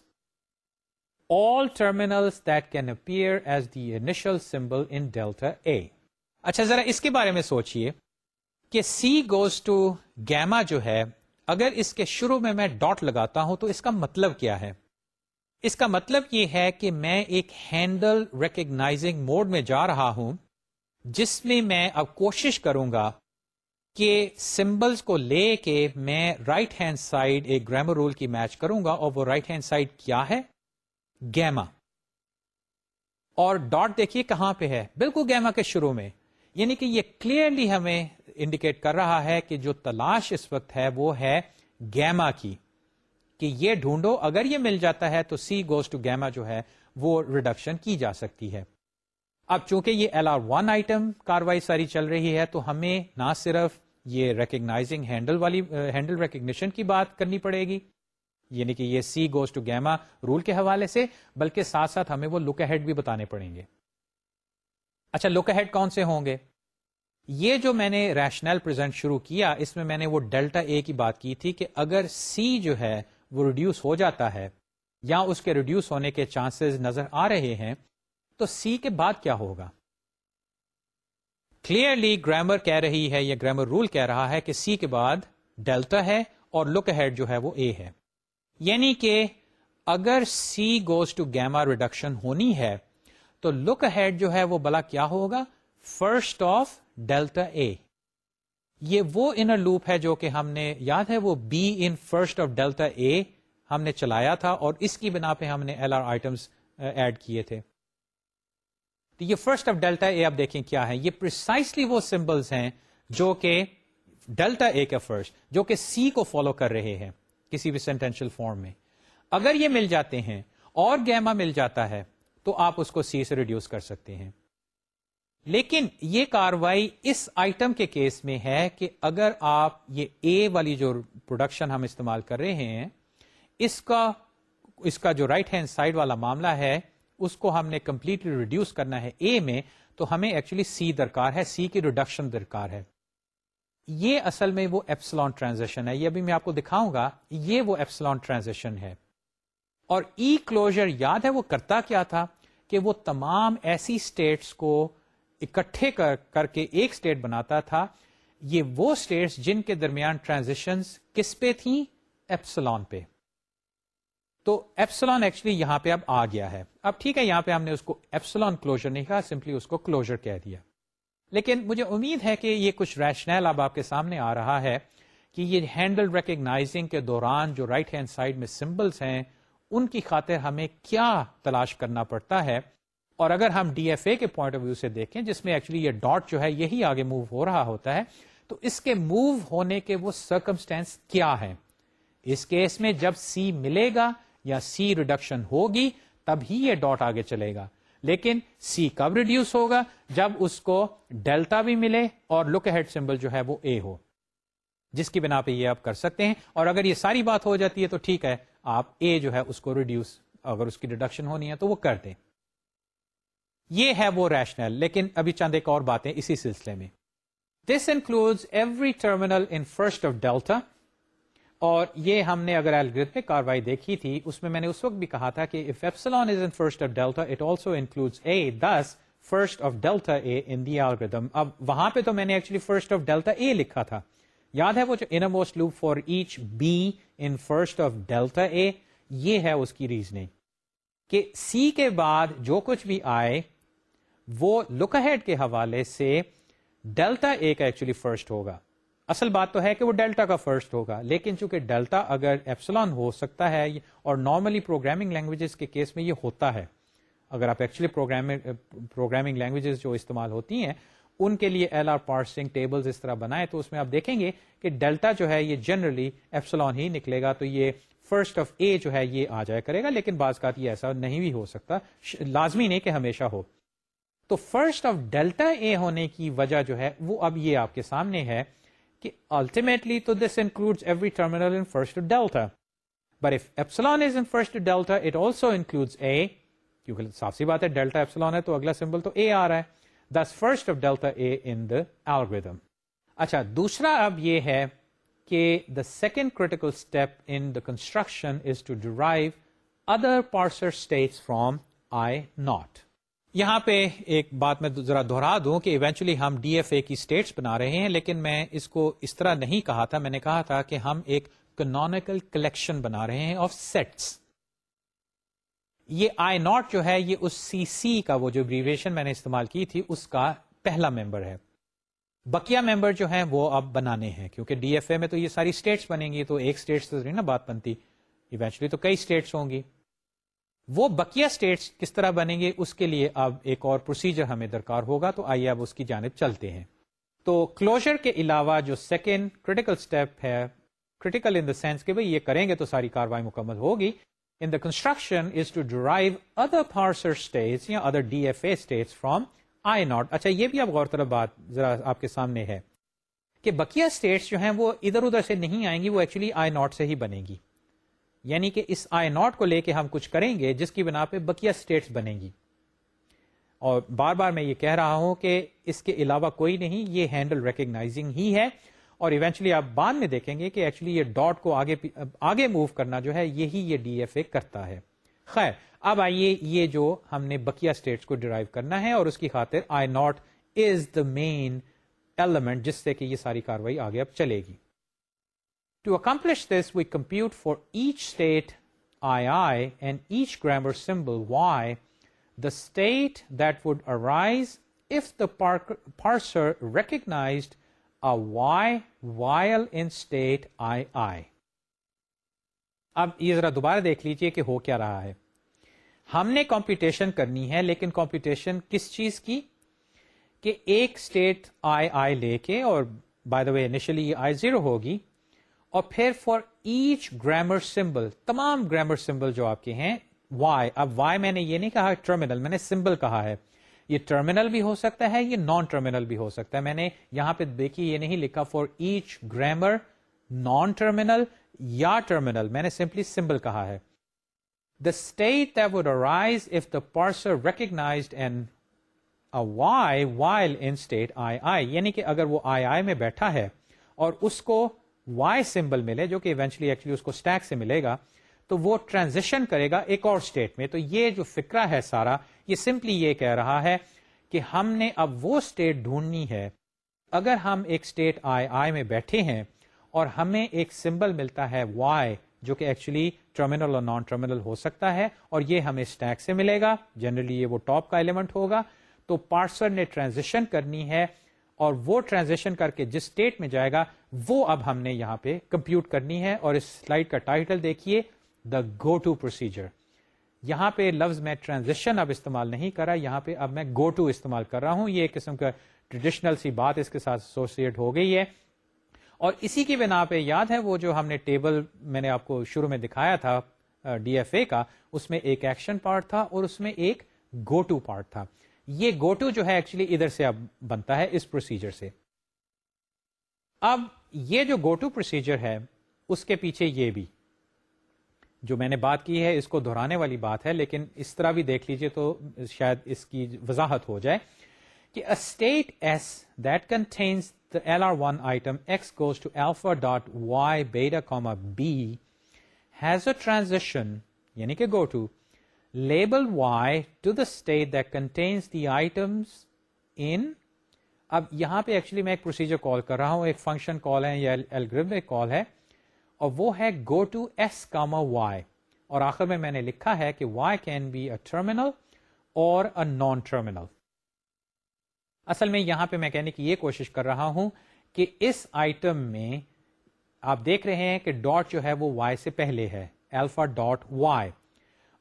all terminal that can appear as the initial symbol in delta A اچھا ذرا اس کے بارے میں سوچئے کہ سی گوز ٹو گیما جو ہے، اگر اس کے شروع میں میں ڈاٹ لگاتا ہوں تو اس کا مطلب کیا ہے؟ اس کا مطلب یہ ہے کہ میں ایک ہینڈل ریکگنائزنگ موڈ میں جا رہا ہوں جس میں میں اب کوشش کروں گا کہ سمبلس کو لے کے میں رائٹ ہینڈ سائڈ ایک گرامر رول کی میچ کروں گا اور وہ رائٹ ہینڈ سائڈ کیا ہے؟ گیما اور ڈاٹ دیکھیے کہاں پہ ہے؟ بالکل گیما کے شروع میں. یعنی کہ یہ کلیئرلی ہمیں انڈیکیٹ کر رہا ہے کہ جو تلاش اس وقت ہے وہ ہے گیما کی. کہ یہ ڈھونڈو، اگر یہ مل جاتا ہے تو سی گوز ٹو گیما جو ہے وہ ریڈکشن کی جا سکتی ہے. اب چونکہ یہ ایل آر ون آئٹم کاروائی ساری چل رہی ہے، تو ہمیں نہ صرف یہ ریکگنائزنگ ہینڈل والی ہینڈل ریکگنیشن کی بات کرنی پڑے گی یعنی کہ یہ C goes to gamma rule کے حوالے سے، بلکہ ساتھ ساتھ ہمیں وہ لک ہیڈ بھی بتانے پڑیں گے۔ اچھا لک ہیڈ کون سے ہوں گے؟ یہ جو میں نے ریشنل پرزینٹ شروع کیا، اس میں میں نے وہ ڈیلٹا اے کی بات کی تھی کہ اگر سی جو ہے وہ ریڈیوس ہو جاتا ہے، یا اس کے ریڈیوس ہونے کے چانسز نظر آ رہے ہیں تو سی کے بعد کیا ہوگا؟ کلیئرلی گرامر کہہ رہی ہے یا گرامر رول کہہ رہا ہے کہ سی کے بعد ڈیلٹا ہے اور لک ہیڈ جو ہے وہ اے ہے۔ یعنی کہ اگر C goes to gamma reduction ہونی ہے، تو لک ہیڈ جو ہے وہ بلا کیا ہوگا؟ فرسٹ آف ڈیلٹا اے یہ وہ انر لوپ ہے جو کہ ہم نے، یاد ہے وہ B in first of delta A ہم نے چلایا تھا اور اس کی بنا پہ ہم نے ایل آر آئٹمس ایڈ کیے تھے۔ تو یہ فرسٹ آف ڈیلٹا اے آپ دیکھیں کیا ہے۔ یہ پرسائسلی وہ سمبلس ہیں جو کہ ڈیلٹا اے کا فرسٹ جو کہ سی کو فالو کر رہے ہیں کسی بھی سینٹینشل فارم میں۔ اگر یہ مل جاتے ہیں اور گیما مل جاتا ہے تو آپ اس کو سی سے ریڈیوس کر سکتے ہیں۔ لیکن یہ کاروائی اس آئٹم کے کیس میں ہے کہ اگر آپ یہ اے والی جو پروڈکشن ہم استعمال کر رہے ہیں، اس کا اس کا جو رائٹ ہینڈ سائڈ والا معاملہ ہے اس کو ہم نے کمپلیٹلی ریڈیوس کرنا ہے اے میں، تو ہمیں ایکچولی سی درکار ہے سی کی ریڈکشن درکار ہے۔ یہ اصل میں وہ ایپسلون ٹرانزیکشن ہے۔ یہ ابھی میں آپ کو دکھاؤں گا، یہ وہ ایپسلون ٹرانزیکشن ہے۔ اور e ای کلوجر یاد ہے وہ کرتا کیا تھا؟ کہ وہ تمام ایسی اسٹیٹس کو اکٹھے کر کر کے ایک اسٹیٹ بناتا تھا۔ یہ وہ اسٹیٹس جن کے درمیان ٹرانزیکشن کس پہ تھیں؟ ایپسلون پہ۔ تو ایپسلون ایکچولی یہاں پہ اب آ گیا ہے۔ اب ٹھیک ہے، یہاں پہ ہم نے اس کو ایپسلون کلوجر نہیں کہا سمپلی اس کو کلوجر کہہ دیا۔ لیکن مجھے امید ہے کہ یہ کچھ ریشنل اب آپ کے سامنے آ رہا ہے کہ یہ ہینڈل ریکگنائزنگ کے دوران جو رائٹ ہینڈ سائڈ میں سمبلس ہیں، ان کی خاطر ہمیں کیا تلاش کرنا پڑتا ہے۔ اور اگر ہم ڈی ایف اے کے پوائنٹ آف ویو سے دیکھیں، جس میں ایکچولی یہ ڈاٹ جو ہے یہی آگے موو ہو رہا ہوتا ہے، تو اس کے موو ہونے کے وہ سرکمسٹینس کیا ہے اس کیس میں جب سی ملے گا یا سی ریڈکشن ہوگی، تب ہی یہ ڈاٹ آگے چلے گا۔ لیکن سی کب ریڈیوس ہوگا؟ جب اس کو ڈیلٹا بھی ملے اور لک ہیڈ سمبل جو ہے وہ اے ہو۔ جس کی بنا پہ یہ آپ کر سکتے ہیں۔ اور اگر یہ ساری بات ہو جاتی ہے تو ٹھیک ہے، آپ اے جو ہے اس کو ریڈیوس اگر اس کی ریڈکشن ہونی ہے تو وہ کر دیں۔ یہ ہے وہ ریشنل لیکن ابھی چند ایک اور باتیں اسی سلسلے میں۔ This include every terminal in first of delta اور یہ ہم نے اگر الگریتمک کاروائی دیکھی تھی، اس میں میں نے اس وقت بھی کہا تھا کہ if epsilon is in first of delta it also include A this first of delta A in the algorithm اب وہاں پہ تو میں نے actually first of delta A لکھا تھا۔ یاد ہے وہ جو innermost loop for each B in first of delta A یہ ہے اس کی ریزننگ کہ سی کے بعد جو کچھ بھی آئے، وہ لک ہیڈ کے حوالے سے ڈیلٹا اے کا ایکچولی فرسٹ ہوگا۔ اصل بات تو ہے کہ وہ ڈیلٹا کا فرسٹ ہوگا، لیکن چونکہ ڈیلٹا اگر ایپسلان ہو سکتا ہے اور نارملی پروگرامنگ لینگویجز کے کیس میں یہ ہوتا ہے، اگر آپ ایکچولی پروگرامنگ لینگویجز جو استعمال ہوتی ہیں، ان کے لیے ایل آر پارسنگ ٹیبل اس طرح بنائے تو اس میں آپ دیکھیں گے کہ ڈیلٹا جو ہے یہ جنرلی ایپسلان ہی نکلے گا، تو یہ فرسٹ آف اے جو ہے یہ آ جائے کرے گا، لیکن بعض کا یہ ایسا نہیں بھی ہو سکتا لازمی نہیں کہ ہمیشہ ہو۔ تو فرسٹ آف ڈیلٹا اے ہونے کی وجہ جو ہے، وہ اب یہ آپ کے سامنے ہے کہ الٹیمیٹلی تو this include every terminal in first delta but if epsilon is in first delta it also include A کیونکہ صاف سی بات ہے ڈیلٹا ایپسلون ہے تو اگلا سمبل تو اے آ رہا ہے۔ This first of delta A in the algorithm اچھا دوسرا اب یہ ہے کہ the second critical step in the construction is to derive other parser states from I naught یہاں پہ ایک بات میں ذرا دوہرا دوں کہ ایونچولی ہم ڈی ایف اے کی اسٹیٹس بنا رہے ہیں، لیکن میں اس کو اس طرح نہیں کہا تھا۔ میں نے کہا تھا کہ ہم ایک کنونیکل کلیکشن بنا رہے ہیں آف سیٹس یہ آئی ناٹ جو ہے، یہ اس سی سی کا وہ جو بریویشن میں نے استعمال کی تھی، اس کا پہلا ممبر ہے۔ بکیا ممبر جو ہیں، وہ اب بنانے ہیں، کیونکہ ڈی ایف اے میں تو یہ ساری اسٹیٹس بنیں گی، تو ایک اسٹیٹ سے نا بات بنتی۔ ایونچولی تو کئی اسٹیٹس ہوں گی۔ وہ بکیا اسٹیٹس کس طرح بنیں گے، اس کے لیے اب ایک اور پروسیجر ہمیں درکار ہوگا، تو آئیے اب اس کی جانب چلتے ہیں۔ تو کلوجر کے علاوہ جو سیکنڈ کریٹیکل اسٹیپ ہے کریٹیکل ان دا سینس کہ بھائی یہ کریں گے تو ساری کاروائی مکمل ہوگی۔ In the construction is to derive other parser states یا other D F A states from I naught اچھا یہ بھی اب غور طلب بات ذرا آپ کے سامنے ہے کہ بکیا اسٹیٹس جو ہیں وہ ادھر ادھر سے نہیں آئیں گی، وہ ایکچولی آئی ناٹ سے ہی بنے گی۔ یعنی کہ اس آئی ناٹ کو لے کے ہم کچھ کریں گے جس کی بنا پہ بکیا اسٹیٹس بنے گی۔ اور بار بار میں یہ کہہ رہا ہوں کہ اس کے علاوہ کوئی نہیں، یہ ہینڈل ریکگنائزنگ ہی ہے۔ اور ایونچولی آپ بعد میں دیکھیں گے کہ ایکچولی یہ ڈاٹ کو آگے آگے موو کرنا جو ہے، یہی یہ ڈی ایف اے کرتا ہے۔ خیر، اب آئیے یہ جو ہم نے بکیا اسٹیٹس کو ڈرائیو کرنا ہے اور اس کی خاطر I not is the main element جس سے کہ یہ ساری کاروائی آگے اب چلے گی۔ To accomplish this we compute for each state I I and each grammar symbol Y the state that would arise if the parser recognised Y while in state I I اب یہ ذرا دوبارہ دیکھ لیجیے کہ ہو کیا رہا ہے۔ ہم نے کمپیٹیشن کرنی ہے، لیکن کمپیٹیشن کس چیز کی؟ کہ ایک اسٹیٹ آئی آئی لے کے اور by the way initially I zero ہوگی اور پھر فار ایچ گرامر سمبل تمام گرامر سمبل جو آپ کے ہیں وائی اب وائی میں نے یہ نہیں کہا ٹرمینل میں نے سمبل کہا ہے. یہ ٹرمینل بھی ہو سکتا ہے، یہ نان ٹرمینل بھی ہو سکتا ہے. میں نے یہاں پہ دیکھیے یہ نہیں لکھا for each grammar non terminal یا ٹرمینل میں نے سمپلی سمبل کہا ہے. The state would arise if the parser recognised and Y while in state I I یعنی کہ اگر وہ آئی آئی میں بیٹھا ہے اور اس کو وائی سمبل ملے جو کہ ایونچلی ایکچولی اس کو اسٹیک سے ملے گا، تو وہ ٹرانزیشن کرے گا ایک اور اسٹیٹ میں۔ تو یہ جو فکرہ ہے سارا، یہ سمپلی یہ کہہ رہا ہے کہ ہم نے اب وہ اسٹیٹ ڈھونڈنی ہے۔ اگر ہم ایک اسٹیٹ آئی آئی میں بیٹھے ہیں اور ہمیں ایک سمبل ملتا ہے وائی جو کہ ایکچولی ٹرمینل اور نان ٹرمینل ہو سکتا ہے، اور یہ ہمیں اسٹیک سے ملے گا۔ جنرلی یہ وہ ٹاپ کا ایلیمنٹ ہوگا۔ تو پارسر نے ٹرانزیشن کرنی ہے۔ اور وہ ٹرانزیشن کر کے جس اسٹیٹ میں جائے گا، وہ اب ہم نے یہاں پہ کمپیوٹ کرنی ہے اور اس سلائڈ کا ٹائٹل دیکھیے دا گو ٹو پروسیجر یہاں پہ لفظ میں ٹرانزیکشن اب استعمال نہیں کرا، یہاں پہ اب میں گو ٹو استعمال کر رہا ہوں۔ یہ ایک قسم کا ٹریڈیشنل سی بات اس کے ساتھ ایسوسیٹ ہو گئی ہے۔ اور اسی کی بنا پہ یاد ہے وہ جو ہم نے ٹیبل میں نے آپ کو شروع میں دکھایا تھا ڈی ایف اے کا، اس میں ایک ایکشن پارٹ تھا اور اس میں ایک گو ٹو پارٹ تھا۔ یہ گو ٹو جو ہے ایکچولی ادھر سے اب بنتا ہے اس پروسیجر سے۔ اب یہ جو گو ٹو پروسیجر ہے، اس کے پیچھے یہ بھی۔ جو میں نے بات کی ہے، اس کو دہرانے والی بات ہے، لیکن اس طرح بھی دیکھ لیجیے تو شاید اس کی وضاحت ہو جائے کہ state S that contains the L R one item X goes to alpha dot Y beta comma B has a transition یعنی کہ go to label Y to the state that contains the items in اب یہاں پہ actually میں ایک procedure call کر رہا ہوں، ایک فنکشن کال ہے یا الگریدمک کال ہے، اور وہ ہے go to S comma Y اور آخر میں میں نے لکھا ہے کہ Y can be a terminal اور اے نان ٹرمینل اصل میں یہاں پہ میں کہنے کی یہ کوشش کر رہا ہوں کہ اس آئٹم میں آپ دیکھ رہے ہیں کہ ڈاٹ جو ہے وہ وائی سے پہلے ہے الفا ڈاٹ وائی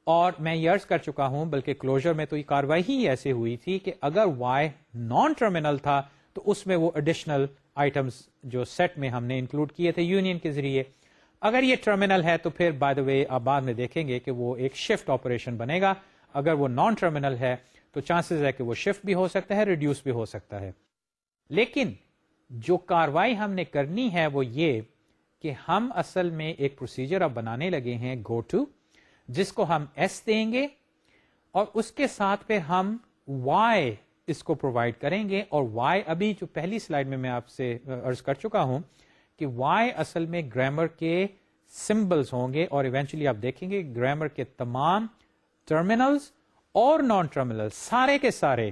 اور میں یرز کر چکا ہوں، بلکہ کلوجر میں تو یہ کاروائی ہی ایسے ہوئی تھی کہ اگر وائی نان ٹرمینل تھا، تو اس میں وہ اڈیشنل آئٹمس جو سیٹ میں ہم نے انکلوڈ کیے تھے یونین کے ذریعے۔ اگر یہ ٹرمینل ہے تو پھر بائی دا وے آپ بعد میں دیکھیں گے کہ وہ ایک شفٹ آپریشن بنے گا۔ اگر وہ نان ٹرمینل ہے تو چانسز ہے کہ وہ شفٹ بھی ہو سکتا ہے ریڈیوس بھی ہو سکتا ہے۔ لیکن جو کاروائی ہم نے کرنی ہے وہ یہ کہ ہم اصل میں ایک پروسیجر اب بنانے لگے ہیں گو ٹو جس کو ہم ایس دیں گے اور اس کے ساتھ پہ ہم وائی اس کو پرووائڈ کریں گے اور وائی ابھی جو پہلی سلائڈ میں میں آپ سے ارض کر چکا ہوں کہ وائی اصل میں گرامر کے سمبلس ہوں گے اور ایونچولی آپ دیکھیں گے گرامر کے تمام ٹرمینلز اور نان ٹرمینل سارے کے سارے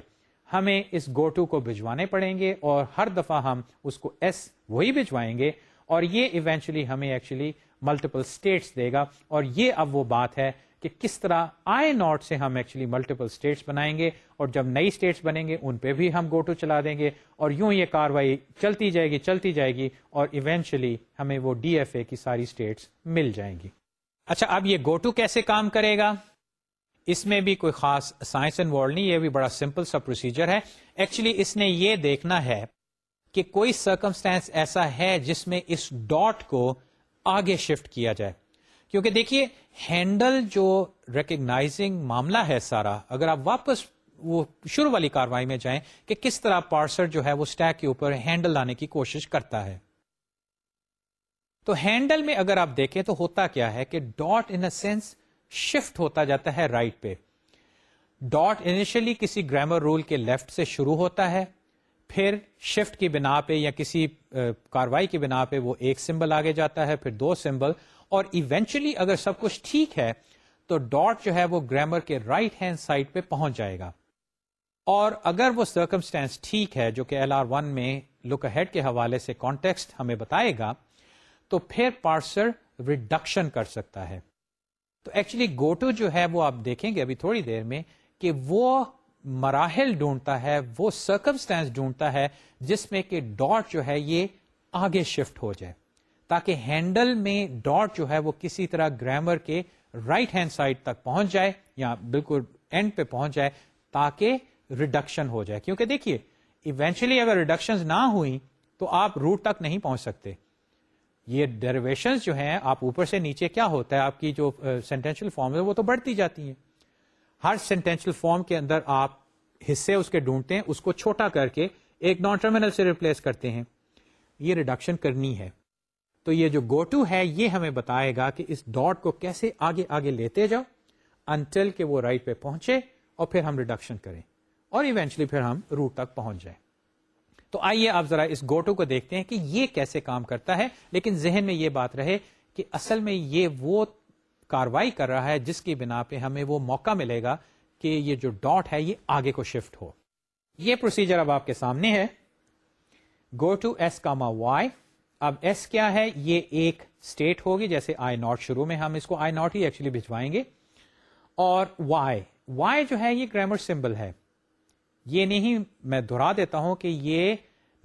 ہمیں اس گوٹو کو بھجوانے پڑیں گے اور ہر دفعہ ہم اس کو ایس وہی بھجوائیں گے اور یہ ایونچولی ہمیں ایکچولی ملٹیپل اسٹیٹس دے گا۔ اور یہ اب وہ بات ہے کہ کس طرح آئی ناٹ سے ہم ایکچولی ملٹیپل اسٹیٹس بنائیں گے اور جب نئی اسٹیٹس بنیں گے، ان پہ بھی ہم گو ٹو چلا دیں گے۔ اور یوں یہ کاروائی چلتی جائے گی، چلتی جائے گی اور ایونچولی ہمیں وہ ڈی ایف اے کی ساری اسٹیٹس مل جائیں گی۔ اچھا اب یہ گو ٹو کیسے کام کرے گا؟ اس میں بھی کوئی خاص سائنس انوالو نہیں، یہ بھی بڑا سمپل سا پروسیجر ہے۔ ایکچولی اس نے یہ دیکھنا ہے کہ کوئی سرکمسٹانس ایسا ہے جس میں اس ڈاٹ کو آگے شفٹ کیا جائے۔ کیونکہ دیکھیے ہینڈل جو ریکگنائزنگ معاملہ ہے سارا، اگر آپ واپس وہ شروع والی کاروائی میں جائیں کہ کس طرح پارسر جو ہے وہ اسٹیک کے اوپر ہینڈل لانے کی کوشش کرتا ہے۔ تو ہینڈل میں اگر آپ دیکھیں تو ہوتا کیا ہے کہ ڈاٹ ان سینس شفٹ ہوتا جاتا ہے رائٹ right پہ۔ ڈاٹ انیشلی کسی گرامر رول کے لیفٹ سے شروع ہوتا ہے۔ پھر شفٹ کی بنا پہ یا کسی کاروائی کی بنا پہ وہ ایک سمبل آگے جاتا ہے، پھر دو سمبل، اور ایونچولی اگر سب کچھ ٹھیک ہے تو ڈاٹ جو ہے وہ گرامر کے رائٹ ہینڈ سائڈ پہ پہنچ جائے گا۔ اور اگر وہ سرکمسٹینس ٹھیک ہے، جو کہ ایل آر ون میں لک ہیڈ کے حوالے سے کانٹیکسٹ ہمیں بتائے گا، تو پھر پارسر ریڈکشن کر سکتا ہے۔ تو ایکچولی گوٹو جو ہے وہ آپ دیکھیں گے ابھی تھوڑی دیر میں کہ وہ مراحل ڈھونڈتا ہے، وہ سرکمسٹینس ڈھونڈتا ہے جس میں کہ ڈاٹ جو ہے یہ آگے شفٹ ہو جائے۔ تاکہ ہینڈل میں ڈاٹ جو ہے وہ کسی طرح گرامر کے رائٹ ہینڈ سائڈ تک پہنچ جائے یا بالکل اینڈ پہ پہنچ جائے تاکہ ریڈکشن ہو جائے۔ کیونکہ دیکھیے ایونچولی اگر ریڈکشن نہ ہوئی تو آپ روٹ تک نہیں پہنچ سکتے۔ یہ ڈیریویشن جو ہیں، آپ اوپر سے نیچے کیا ہوتا ہے؟ آپ کی جو سینٹینشل فارم ہے وہ تو بڑھتی جاتی ہیں۔ ہر سینٹینشل فارم کے اندر آپ حصے اس کے ڈھونڈتے ہیں، اس کو چھوٹا کر کے ایک نان ٹرمینل سے ریپلیس کرتے ہیں۔ یہ ریڈکشن کرنی ہے۔ تو یہ جو گو ٹو ہے، یہ ہمیں بتائے گا کہ اس ڈاٹ کو کیسے آگے آگے لیتے جاؤ انٹل کہ وہ رائٹ پہ پہنچے اور پھر ہم ریڈکشن کریں۔ اور ایونچلی پھر ہم روٹ تک پہنچ جائیں۔ تو آئیے آپ ذرا اس گوٹو کو دیکھتے ہیں کہ یہ کیسے کام کرتا ہے۔ لیکن ذہن میں یہ بات رہے کہ اصل میں یہ وہ کاروائی کر رہا ہے، جس کی بنا پہ ہمیں وہ موقع ملے گا کہ یہ جو ڈاٹ ہے، یہ آگے کو شفٹ ہو۔ یہ پروسیجر اب آپ کے سامنے ہے۔ Go to S comma Y اب ایس کیا ہے؟ یہ ایک اسٹیٹ ہوگی، جیسے آئی ناٹ شروع میں ہم اس کو آئی ناٹ ہی ایکچولی بھجوائیں گے۔ اور وائی وائی جو ہے، یہ گرامر سمبل ہے۔ یہ نہیں، میں دہرا دیتا ہوں کہ یہ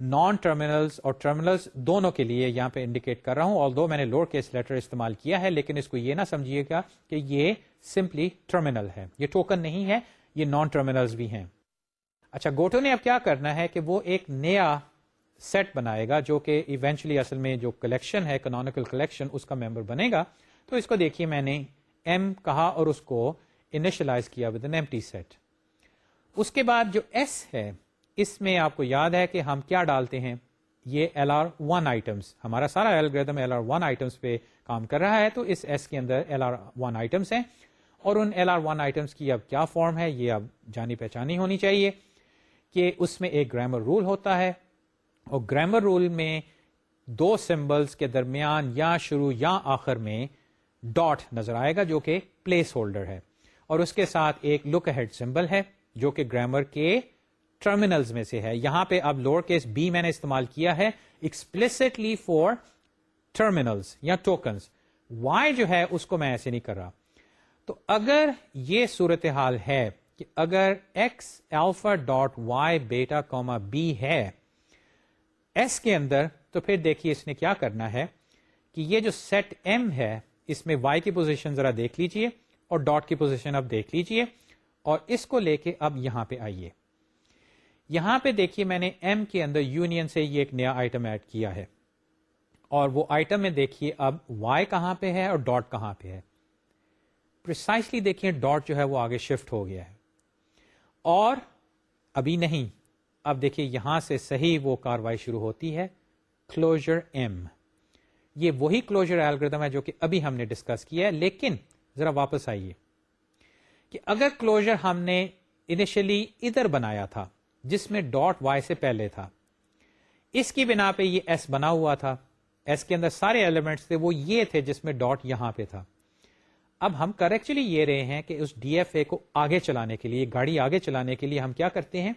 نان ٹرمینلز اور ٹرمینلز دونوں کے لیے یہاں پہ انڈیکیٹ کر رہا ہوں اور دو میں نے لوور کیس لیٹر استعمال کیا ہے، لیکن اس کو یہ نہ سمجھیے گا کہ یہ سمپلی ٹرمینل ہے۔ یہ ٹوکن نہیں ہے، یہ نان ٹرمینلز بھی ہیں۔ اچھا گوٹو نے اب کیا کرنا ہے کہ وہ ایک نیا سیٹ بنائے گا جو کہ ایونچولی اصل میں جو کلیکشن ہے اکنامیکل کلیکشن اس کا ممبر بنے گا۔ تو اس کو دیکھیے، میں نے ایم کہا اور اس کو انیشلائز کیا with an empty set اس کے بعد جو ایس ہے اس میں آپ کو یاد ہے کہ ہم کیا ڈالتے ہیں؟ یہ ایل آر ون آئٹمس ہمارا سارا algorithm L R one items پہ کام کر رہا ہے، تو اس ایس کے اندر ایل آر ون آئٹمس ہیں۔ اور ان ایل آر ون آئٹمس کی اب کیا فارم ہے؟ یہ اب جانی پہچانی ہونی چاہیے کہ اس میں ایک گرامر رول ہوتا ہے۔ اور گرامر رول میں دو سمبلس کے درمیان یا شروع یا آخر میں ڈاٹ نظر آئے گا، جو کہ پلیس ہولڈر ہے۔ اور اس کے ساتھ ایک لک ہیڈ سمبل ہے، جو کہ گرامر کے ٹرمینلز میں سے ہے۔ یہاں پہ اب لوور کیس بی میں نے استعمال کیا ہے۔ ایکسپلسٹلی فور ٹرمینلز یا ٹوکنس وائی جو ہے اس کو میں ایسے نہیں کر رہا۔ تو اگر یہ صورتحال ہے کہ اگر X alpha dot Y beta comma B ہے ایس کے اندر، تو پھر دیکھیے اس نے کیا کرنا ہے کہ یہ جو سیٹ ایم ہے، اس میں وائی کی پوزیشن ذرا دیکھ لیجیے اور ڈاٹ کی پوزیشن اب دیکھ لیجیے اور اس کو لے کے اب یہاں پہ آئیے۔ یہاں پہ دیکھیے میں نے ایم کے اندر یونین سے یہ ایک نیا آئٹم ایڈ کیا ہے۔ اور وہ آئٹم میں دیکھیے اب وائی کہاں پہ ہے اور ڈاٹ کہاں پہ ہے۔ پرسائسلی دیکھیے ڈاٹ جو ہے وہ آگے شفٹ ہو گیا ہے۔ اور ابھی نہیں۔ اب دیکھیے یہاں سے صحیح وہ کاروائی شروع ہوتی ہے۔ کلوجر ایم یہ وہی کلوجر ایلگردم ہے جو کہ ابھی ہم نے ڈسکس کیا ہے۔ لیکن ذرا واپس آئیے کہ اگر کلوجر ہم نے انیشلی ادھر بنایا تھا جس میں ڈاٹ وائی سے پہلے تھا۔ اس کی بنا پہ یہ ایس بنا ہوا تھا۔ ایس کے اندر سارے ایلیمنٹس تھے، وہ یہ تھے جس میں ڈاٹ یہاں پہ تھا۔ اب ہم کریکچولی یہ رہے ہیں کہ اس ڈی ایف اے کو آگے چلانے کے لیے، گاڑی آگے چلانے کے لیے ہم کیا کرتے ہیں؟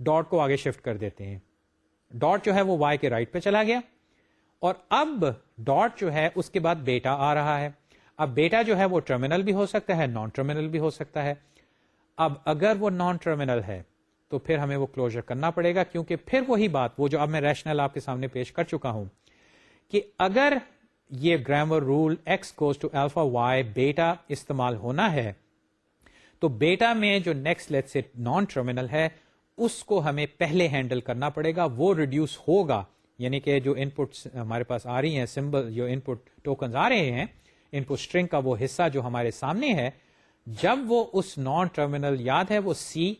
ڈاٹ کو آگے شفٹ کر دیتے ہیں۔ ڈاٹ جو ہے وہ وائی کے رائٹ پہ چلا گیا۔ اور اب ڈاٹ جو ہے اس کے بعد بیٹا آ رہا ہے۔ اب بیٹا جو ہے وہ ٹرمینل بھی ہو سکتا ہے نان ٹرمینل بھی ہو سکتا ہے۔ اب اگر وہ نان ٹرمینل ہے تو پھر ہمیں وہ کلوجر کرنا پڑے گا کیونکہ پھر وہی بات، وہ جو اب میں ریشنل آپ کے سامنے پیش کر چکا ہوں کہ اگر یہ grammar rule X goes to alpha Y beta استعمال ہونا ہے، تو بیٹا میں جو نیکسٹ لیٹ سے نان ٹرمینل ہے، اس کو ہمیں پہلے ہینڈل کرنا پڑے گا، وہ ریڈیوس ہوگا۔ یعنی کہ جو ان پٹ ہمارے پاس آ رہی ہیں سمبل جو ان پٹ ٹوکنز آ رہے ہیں ان پٹ اسٹرنگ کا وہ حصہ جو ہمارے سامنے ہے، جب وہ اس نان ٹرمینل یاد ہے، وہ سی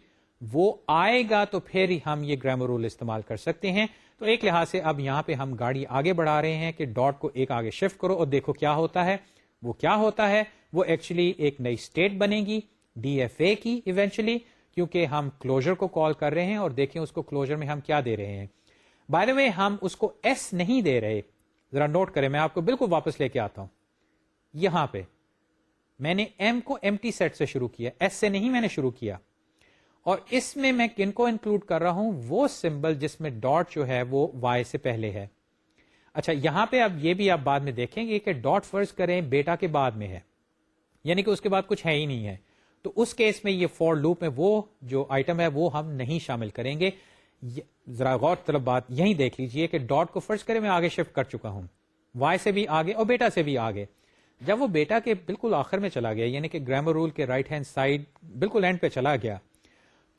وہ آئے گا تو پھر ہم یہ گرامر رول استعمال کر سکتے ہیں۔ تو ایک لحاظ سے اب یہاں پہ ہم گاڑی آگے بڑھا رہے ہیں کہ ڈاٹ کو ایک آگے شفٹ کرو اور دیکھو کیا ہوتا ہے۔ وہ کیا ہوتا ہے؟ وہ ایکچولی ایک نئی اسٹیٹ بنے گی ڈی ایف اے کی ایونچولی کیونکہ ہم کلوجر کو کال کر رہے ہیں اور دیکھیں اس کو کلوجر میں ہم کیا دے رہے ہیں۔ بائی وے ہم اس کو ایس نہیں دے رہے۔ ذرا نوٹ کریں، میں آپ کو بالکل واپس لے کے آتا ہوں۔ یہاں پہ میں نے ایم کو ایم ٹی سیٹ سے شروع کیا۔ ایس سے نہیں میں نے شروع کیا۔ اور اس میں میں کن کو انکلوڈ کر رہا ہوں؟ وہ سمبل جس میں ڈاٹ جو ہے وہ وائی سے پہلے ہے۔ اچھا یہاں پہ اب یہ بھی آپ بعد میں دیکھیں گے کہ ڈاٹ فرض کریں بیٹا کے بعد میں ہے۔ یعنی کہ اس کے بعد کچھ ہے ہی نہیں ہے۔ تو اس کیس میں یہ فور لوپ میں وہ جو آئٹم ہے وہ ہم نہیں شامل کریں گے۔ ذرا غور طلب بات یہی دیکھ لیجیے کہ ڈاٹ کو فرض کریں، میں آگے شفٹ کر چکا ہوں۔ وائی سے بھی آگے اور بیٹا سے بھی آگے۔ جب وہ بیٹا کے بالکل آخر میں چلا گیا یعنی کہ گرامر رول کے رائٹ ہینڈ سائڈ بالکل اینڈ پہ چلا گیا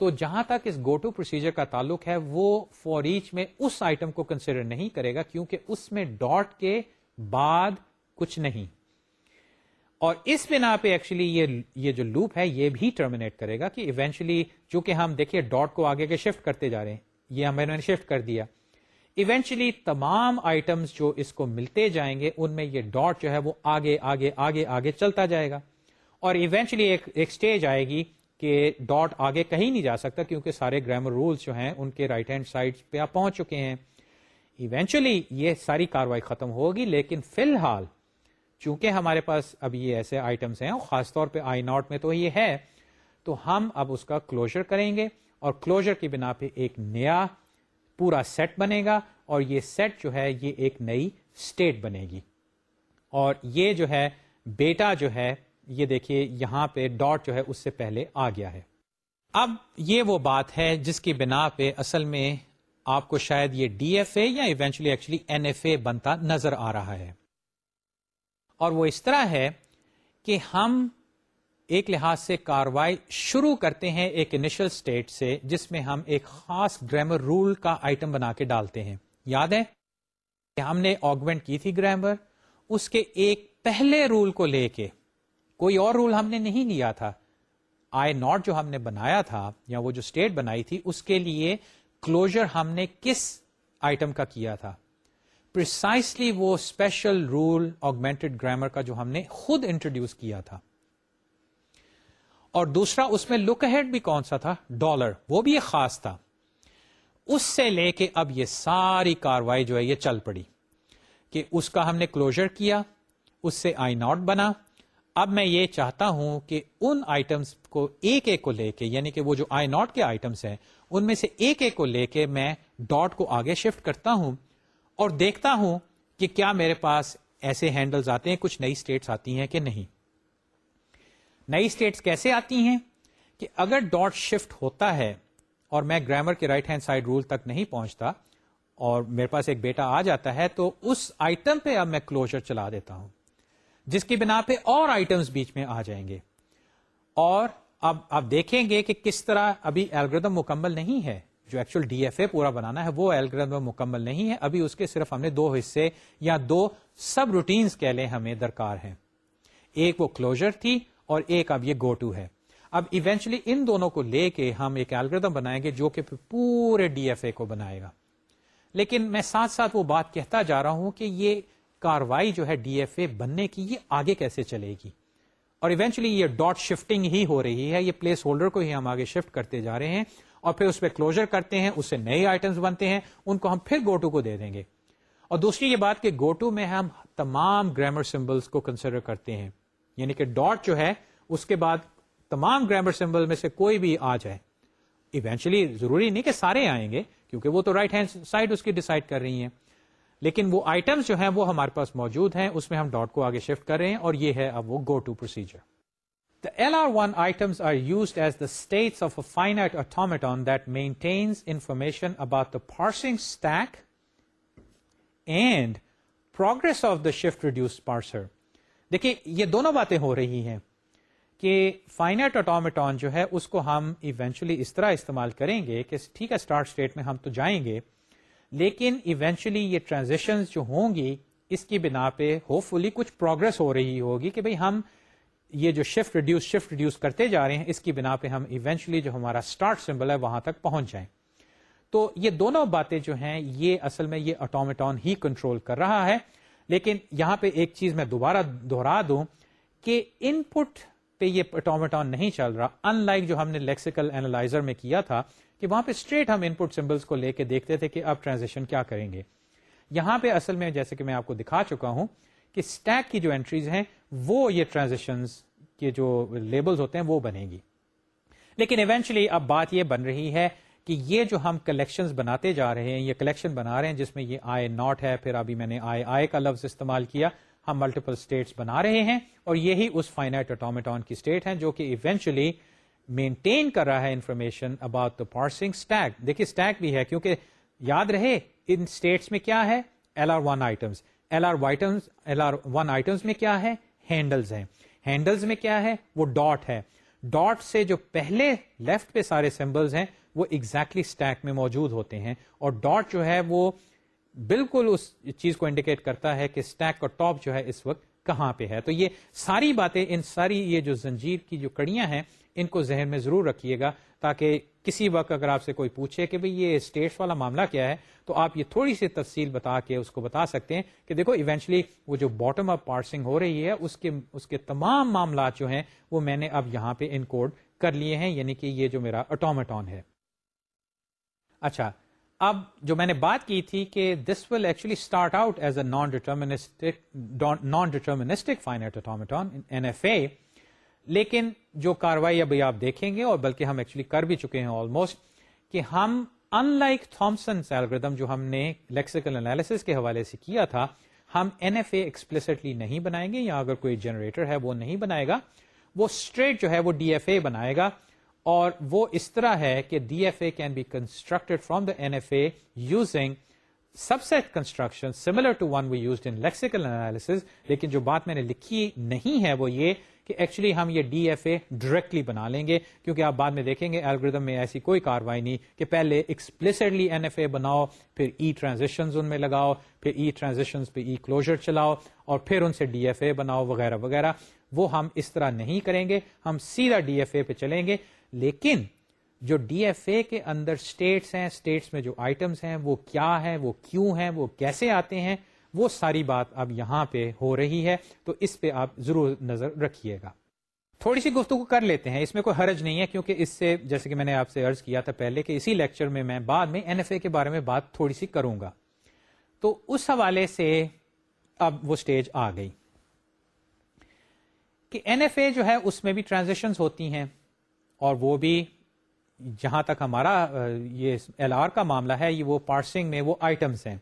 تو جہاں تک اس گو ٹو پروسیجر کا تعلق ہے، وہ فور ایچ میں اس آئٹم کو کنسیڈر نہیں کرے گا، کیونکہ اس میں ڈاٹ کے بعد کچھ نہیں۔ اور اس بنا پہ ایکچولی یہ جو لوپ ہے، یہ بھی ٹرمینیٹ کرے گا کہ ایونچولی چونکہ ہم دیکھیے ڈاٹ کو آگے کے شفٹ کرتے جا رہے ہیں، یہ ہم نے شفٹ کر دیا۔ ایونچولی تمام آئٹمس جو اس کو ملتے جائیں گے، ان میں یہ ڈاٹ جو ہے، وہ آگے آگے آگے آگے چلتا جائے گا۔ اور ایونچولی ایک اسٹیج آئے گی کہ ڈاٹ آگے کہیں نہیں جا سکتا کیونکہ سارے گرامر رولس جو ہیں ان کے رائٹ ہینڈ سائڈ پہ آپ پہنچ چکے ہیں۔ ایونچولی یہ ساری کاروائی ختم ہوگی، لیکن فی الحال چونکہ ہمارے پاس اب یہ ایسے آئٹمس ہیں خاص طور پہ آئی ناٹ میں تو یہ ہے، تو ہم اب اس کا کلوجر کریں گے اور کلوجر کی بنا پہ ایک نیا پورا سیٹ بنے گا اور یہ سیٹ جو ہے یہ ایک نئی اسٹیٹ بنے گی۔ اور یہ جو ہے بیٹا جو ہے یہ دیکھیے یہاں پہ ڈاٹ جو ہے اس سے پہلے آ گیا ہے۔ اب یہ وہ بات ہے جس کی بنا پہ اصل میں آپ کو شاید یہ ڈی ایف اے یا eventually actually N F A بنتا نظر آ رہا ہے۔ اور وہ اس طرح ہے کہ ہم ایک لحاظ سے کاروائی شروع کرتے ہیں ایک انیشل اسٹیٹ سے جس میں ہم ایک خاص گرامر رول کا آئٹم بنا کے ڈالتے ہیں۔ یاد ہے کہ ہم نے آگمنٹ کی تھی گرامر اس کے ایک پہلے رول کو لے کے کوئی اور رول ہم نے نہیں لیا تھا۔ آئی ناٹ جو ہم نے بنایا تھا یا وہ جو اسٹیٹ بنائی تھی، اس کے لیے کلوجر ہم نے کس آئٹم کا کیا تھا۔ پرسائسلی وہ اسپیشل رول آگمنٹڈ گرامر کا جو ہم نے خود انٹروڈیوس کیا تھا۔ اور دوسرا، اس میں لک ہیڈ بھی کون سا تھا؟ ڈالر وہ بھی ایک خاص تھا۔ اس سے لے کے اب یہ ساری کاروائی جو ہے، یہ چل پڑی کہ اس کا ہم نے کلوجر کیا، اس سے آئی ناٹ بنا اب میں یہ چاہتا ہوں کہ ان آئٹمس کو ایک ایک کو لے کے یعنی کہ وہ جو آئی ناٹ کے آئٹمس ہیں، ان میں سے ایک ایک کو لے کے میں ڈاٹ کو آگے شفٹ کرتا ہوں اور دیکھتا ہوں کہ کیا میرے پاس ایسے ہینڈلز آتے ہیں، کچھ نئی اسٹیٹس آتی ہیں کہ نہیں۔ نئی اسٹیٹس کیسے آتی ہیں؟ کہ اگر ڈاٹ شفٹ ہوتا ہے اور میں گرامر کے رائٹ ہینڈ سائڈ رول تک نہیں پہنچتا اور میرے پاس ایک بیٹا آ جاتا ہے، تو اس آئٹم پہ اب میں کلوجر چلا دیتا ہوں۔ جس کی بنا پہ اور آئٹمس بیچ میں آ جائیں گے۔ اور اب آپ دیکھیں گے کہ کس طرح ابھی ایلگردم مکمل نہیں ہے۔ جو ایکچوئل ڈی ایف اے پورا بنانا ہے، وہ ایلگردم مکمل نہیں ہے۔ ابھی اس کے صرف ہم نے دو حصے یا دو سب روٹینز کہہ لیں ہمیں درکار ہیں۔ ایک وہ کلوجر تھی اور ایک اب یہ گو ٹو ہے۔ اب ایونچولی ان دونوں کو لے کے ہم ایک ایلگردم بنائیں گے جو کہ پورے ڈی ایف اے کو بنائے گا۔ لیکن میں ساتھ ساتھ وہ بات کہتا جا رہا ہوں کہ یہ کاروائی جو ہے ڈی ایف اے بننے کی، یہ آگے کیسے چلے گی؟ اور ایونچولی یہ ڈاٹ شفٹنگ ہی ہو رہی ہے، یہ پلیس ہولڈر کو ہی ہم آگے شفٹ کرتے جا رہے ہیں اور پھر اس پہ کلوجر کرتے ہیں، اس سے نئے آئٹمس بنتے ہیں، ان کو ہم پھر گوٹو کو دے دیں گے۔ اور دوسری یہ بات کہ گوٹو میں ہم تمام گرامر سمبلس کو کنسیڈر کرتے ہیں۔ یعنی کہ ڈاٹ جو ہے، اس کے بعد تمام گرامر سمبل میں سے کوئی بھی آ جائے۔ ایونچولی ضروری نہیں کہ سارے آئیں گے، کیونکہ وہ تو رائٹ ہینڈ سائڈ اس کی ڈسائڈ کر رہی ہیں۔ لیکن وہ آئٹمس جو ہیں وہ ہمارے پاس موجود ہیں، اس میں ہم ڈاٹ کو آگے شفٹ کر رہے ہیں اور یہ ہے اب وہ go to procedure the L R one items are used as the states of a finite automaton that maintains information about the parsing stack and progress of the shift reduce parser دیکھیے یہ دونوں باتیں ہو رہی ہیں کہ finite automaton جو ہے، اس کو ہم ایونچولی اس طرح استعمال کریں گے کہ ٹھیک ہے اسٹارٹ اسٹیٹ میں ہم تو جائیں گے لیکن ایونچولی یہ ٹرانزیکشن جو ہوں گی، اس کی بنا پہ ہوپ فلی کچھ پروگرس ہو رہی ہوگی کہ بھئی ہم یہ جو شفٹ ریڈیوس شفٹ ریڈیوس کرتے جا رہے ہیں، اس کی بنا پہ ہم ایونچولی جو ہمارا اسٹارٹ سمبل ہے وہاں تک پہنچ جائیں۔ تو یہ دونوں باتیں جو ہیں، یہ اصل میں یہ اٹومیٹون ہی کنٹرول کر رہا ہے۔ لیکن یہاں پہ ایک چیز میں دوبارہ دوہرا دوں کہ ان پٹ پہ یہ اٹومیٹون نہیں چل رہا۔ ان لائک جو ہم نے لیکسیکل اینالائزر میں کیا تھا کہ وہاں پہ اسٹریٹ ہم ان پٹ سمبلس کو لے کے دیکھتے تھے کہ اب ٹرانزیکشن کیا کریں گے۔ یہاں پہ اصل میں جیسے کہ میں آپ کو دکھا چکا ہوں کہ اسٹیک کی جو انٹریز ہیں، وہ یہ ٹرانزیکشن کے جو لیبلز ہوتے ہیں، وہ بنے گی۔ لیکن ایونچولی اب بات یہ بن رہی ہے کہ یہ جو ہم کلیکشن بناتے جا رہے ہیں، یہ کلیکشن بنا رہے ہیں، جس میں یہ آئے ناٹ ہے، پھر ابھی میں نے آئے آئے کا لفظ استعمال کیا، ہم ملٹیپل اسٹیٹس بنا رہے ہیں اور یہی اس فائنائٹ اٹومیٹون کی اسٹیٹ ہے جو کہ ایونچولی مینٹین کر رہا ہے information about the parsing stack دیکھیے اسٹیک بھی ہے کیونکہ یاد رہے ان اسٹیٹس میں کیا ہے؟ L R one items L R one items L R one items میں کیا ہے؟ ہینڈلز ہیں. ہینڈلز میں کیا ہے؟ وہ ڈاٹ ہے. ڈاٹ سے جو پہلے لیفٹ پہ سارے سمبلز ہیں، وہ ایگزیکٹلی exactly اسٹیک میں موجود ہوتے ہیں۔ اور ڈاٹ جو ہے، وہ بالکل اس چیز کو انڈیکیٹ کرتا ہے کہ اسٹیک کا ٹاپ جو ہے، اس وقت کہاں پہ ہے۔ تو یہ ساری باتیں، ان ساری یہ جو زنجیر کی جو کڑیاں ہیں ان کو ذہن میں ضرور رکھیے گا تاکہ کسی وقت اگر آپ سے کوئی پوچھے کہ بھئی یہ اسٹیٹس والا معاملہ کیا ہے، تو آپ یہ تھوڑی سی تفصیل بتا کے اس کو بتا سکتے ہیں کہ دیکھو ایونچلی وہ جو باٹم اپ پارسنگ ہو رہی ہے، اس کے اس کے تمام معاملات جو ہیں، وہ میں نے اب یہاں پہ ان کوڈ کر لیے ہیں یعنی کہ یہ جو میرا اٹومیٹون ہے۔ اچھا اب جو میں نے بات کی تھی کہ this will actually start out as a non deterministic non deterministic finite automaton N F A لیکن جو کاروائی ابھی آپ دیکھیں گے اور بلکہ ہم ایکچولی کر بھی چکے ہیں آلموسٹ کہ ہم ان لائک تھامسن ایلگردم جو ہم نے لیکسیکل انالیس کے حوالے سے کیا تھا، ہم این ایف اے ایکسپلسٹلی نہیں بنائیں گے یا اگر کوئی جنریٹر ہے وہ نہیں بنائے گا، وہ اسٹریٹ جو ہے وہ ڈی ایف اے بنائے گا اور وہ اس طرح ہے کہ D F A can be constructed from the N F A using subset construction similar to one we use in lexical analysis لیکن جو بات میں نے لکھی نہیں ہے وہ یہ کہ ایکچولی ہم یہ ڈی ایف اے ڈائریکٹلی بنا لیں گے، کیونکہ آپ بعد میں دیکھیں گے الگریدم میں ایسی کوئی کاروائی نہیں کہ پہلے ایکسپلسڈلی این ایف اے بناؤ، پھر e ای ٹرانزیکشن ان میں لگاؤ، پھر e ای ٹرانزیکشن پہ e ای کلوجر چلاؤ، اور پھر ان سے ڈی ایف اے بناؤ وغیرہ وغیرہ۔ وہ ہم اس طرح نہیں کریں گے، ہم سیدھا ڈی ایف اے پہ چلیں گے۔ لیکن جو ڈی ایف اے کے اندر اسٹیٹس ہیں اسٹیٹس میں جو آئٹمس ہیں، وہ کیا ہے وہ کیوں ہیں، وہ کیسے آتے ہیں وہ ساری بات اب یہاں پہ ہو رہی ہے، تو اس پہ آپ ضرور نظر رکھیے گا۔ تھوڑی سی گفتگو کر لیتے ہیں، اس میں کوئی حرج نہیں ہے، کیونکہ اس سے، جیسے کہ میں نے آپ سے عرض کیا تھا پہلے کہ اسی لیکچر میں میں بعد میں این ایف اے کے بارے میں بات تھوڑی سی کروں گا۔ تو اس حوالے سے اب وہ اسٹیج آ گئی۔ کہ این ایف اے جو ہے، اس میں بھی ٹرانزیکشن ہوتی ہیں، اور وہ بھی جہاں تک ہمارا یہ ایل آر کا معاملہ ہے، یہ وہ پارسنگ میں وہ آئٹمس ہیں۔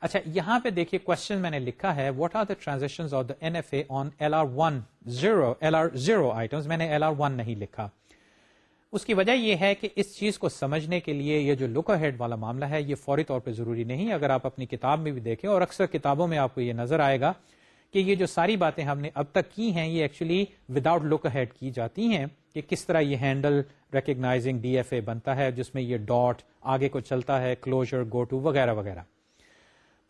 اچھا یہاں پہ دیکھیے کوشچن میں نے لکھا ہے what are the transition of the N F A on L R one zero L R zero items میں نے ایل آر ون نہیں لکھا۔ اس کی وجہ یہ ہے کہ اس چیز کو سمجھنے کے لیے یہ جو لک ہیڈ والا معاملہ ہے، یہ فوری طور پہ ضروری نہیں۔ اگر آپ اپنی کتاب میں بھی دیکھیں، اور اکثر کتابوں میں آپ کو یہ نظر آئے گا کہ یہ جو ساری باتیں ہم نے اب تک کی ہیں، یہ ایکچولی وداؤٹ لک ہیڈ کی جاتی ہیں۔ کہ کس طرح یہ handle recognising D F A بنتا ہے، جس میں یہ ڈاٹ آگے کو چلتا ہے کلوجر گو ٹو وغیرہ وغیرہ۔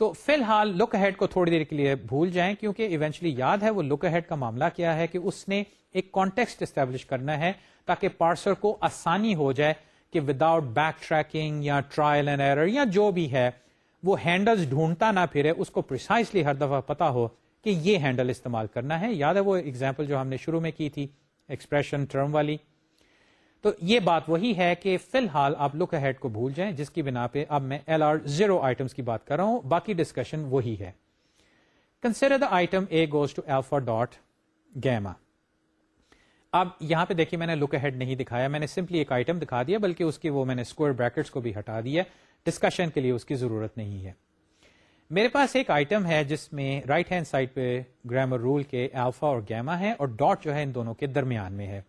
تو فی الحال لک ہیڈ کو تھوڑی دیر کے لیے بھول جائیں، کیونکہ ایونچولی یاد ہے وہ لک ہیڈ کا معاملہ کیا ہے کہ اس نے ایک کانٹیکسٹ اسٹیبلش کرنا ہے تاکہ پارسر کو آسانی ہو جائے کہ وداؤٹ بیک ٹریکنگ یا ٹرائل اینڈ ایرر یا جو بھی ہے، وہ ہینڈلز ڈھونڈتا نہ پھرے، اس کو پرسائسلی ہر دفعہ پتا ہو کہ یہ ہینڈل استعمال کرنا ہے۔ یاد ہے وہ ایگزامپل جو ہم نے شروع میں کی تھی ایکسپریشن ٹرم والی۔ تو یہ بات وہی ہے کہ فی الحال آپ لک ہیڈ کو بھول جائیں، جس کی بنا پہ اب میں ایل آر زیرو آئٹمس کی بات کر رہا ہوں، باقی ڈسکشن وہی ہے۔ Consider the item A goes to alpha dot gamma اب یہاں پہ دیکھیے، میں نے لک ہیڈ نہیں دکھایا، میں نے سمپلی ایک آئٹم دکھا دیا، بلکہ اس کی وہ میں نے اسکوئر بریکٹس کو بھی ہٹا دیا۔ ڈسکشن کے لیے اس کی ضرورت نہیں ہے۔ میرے پاس ایک آئٹم ہے جس میں رائٹ ہینڈ سائڈ پہ گرامر رول کے الفا اور گیما ہے اور ڈاٹ جو ہے ان دونوں کے درمیان میں ہے۔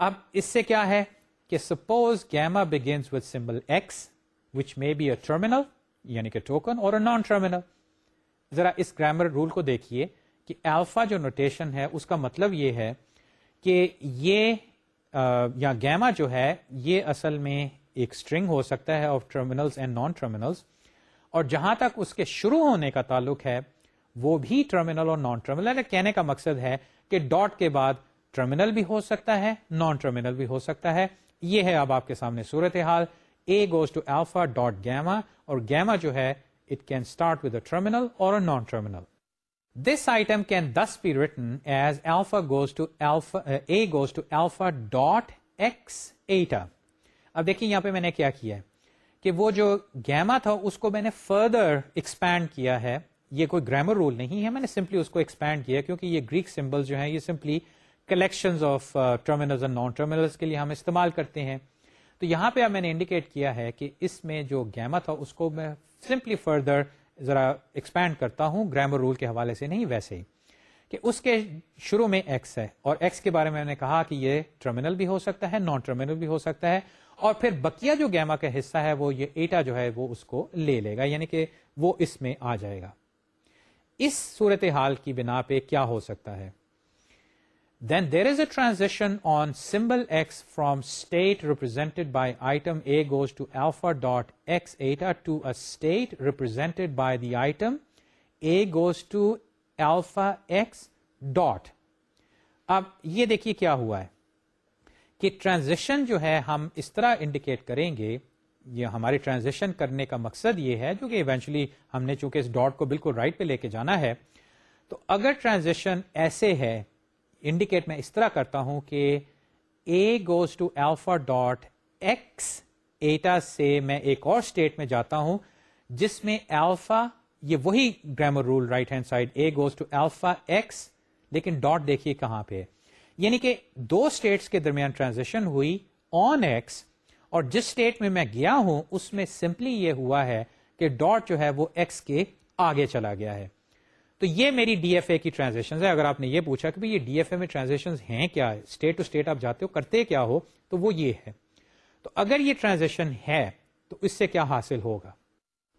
اب اس سے کیا ہے کہ suppose gamma begins with symbol X which may be a terminal یعنی کہ ٹوکن اور اے نان ٹرمینل ذرا اس گرامر رول کو دیکھیے کہ الفا جو نوٹیشن ہے، اس کا مطلب یہ ہے کہ یہ یا گیما جو ہے، یہ اصل میں ایک اسٹرنگ ہو سکتا ہے of terminals and non terminals اور جہاں تک اس کے شروع ہونے کا تعلق ہے، وہ بھی ٹرمینل اور نان ٹرمینل کہنے کا مقصد ہے کہ ڈاٹ کے بعد ٹرمینل بھی ہو سکتا ہے نان ٹرمینل بھی ہو سکتا ہے۔ یہ ہے اب آپ کے سامنے صورت حال A goes to alpha dot gamma اور گیما جو ہے it can start with a terminal اور non terminal this item can this be written as alpha goes to alpha A goes to alpha dot X eta اب دیکھیے یہاں پہ میں نے کیا کیا ہے کہ وہ جو گیما تھا، اس کو میں نے فردر ایکسپینڈ کیا ہے۔ یہ کوئی گرامر رول نہیں ہے، میں نے سمپلی اس کو ایکسپینڈ کیا کیونکہ یہ گریک سمبل جو ہیں، یہ simply collection of terminal non terminal کے لیے ہم استعمال کرتے ہیں۔ تو یہاں پہ میں نے انڈیکیٹ کیا ہے کہ اس میں جو گیما تھا اس کو میں سمپلی فردر ذرا ایکسپینڈ کرتا ہوں گرامر رول کے حوالے سے نہیں، ویسے ہی۔ کہ اس کے شروع میں ایکس ہے اور ایکس کے بارے میں میں نے کہا کہ یہ ٹرمینل بھی ہو سکتا ہے نان ٹرمینل بھی ہو سکتا ہے۔ اور پھر بکیا جو گیما کا حصہ ہے وہ یہ ایٹا جو ہے وہ اس کو لے لے گا یعنی کہ وہ اس میں آ جائے گا۔ اس صورت حال کی بنا پہ کیا ہو سکتا ہے؟ Then there is a transition on symbol X from state represented by item A goes to alpha dot X eta to a state represented by the item A goes to alpha X dot اب یہ دیکھیے کیا ہوا ہے کہ transaction جو ہے ہم اس طرح انڈیکیٹ کریں گے یہ ہماری ٹرانزیکشن کرنے کا مقصد یہ ہے جو کہ ایونچولی ہم نے چونکہ اس ڈاٹ کو بالکل رائٹ پہ لے کے جانا ہے تو اگر ٹرانزیکشن ایسے ہے انڈیکیٹ میں اس طرح کرتا ہوں کہ A goes to alpha dot X eta سے میں ایک اور اسٹیٹ میں جاتا ہوں جس میں ایلفا یہ وہی grammar rule right hand side A goes to alpha X لیکن ڈاٹ دیکھیے کہاں پہ یعنی کہ دو اسٹیٹس کے درمیان ٹرانزیکشن ہوئی آن ایکس اور جس اسٹیٹ میں میں گیا ہوں اس میں سمپلی یہ ہوا ہے کہ ڈاٹ جو ہے وہ ایکس کے آگے چلا گیا ہے۔ تو یہ میری ڈی ایف اے کی ٹرانزیکشن ہے اگر آپ نے یہ پوچھا کہ یہ ڈی ایف اے میں ٹرانزیکشن ہیں کیا؟ اسٹیٹ ٹو اسٹیٹ آپ جاتے ہو، کرتے کیا ہو؟ تو وہ یہ ہے۔ تو اگر یہ ٹرانزیکشن ہے، تو اس سے کیا حاصل ہوگا؟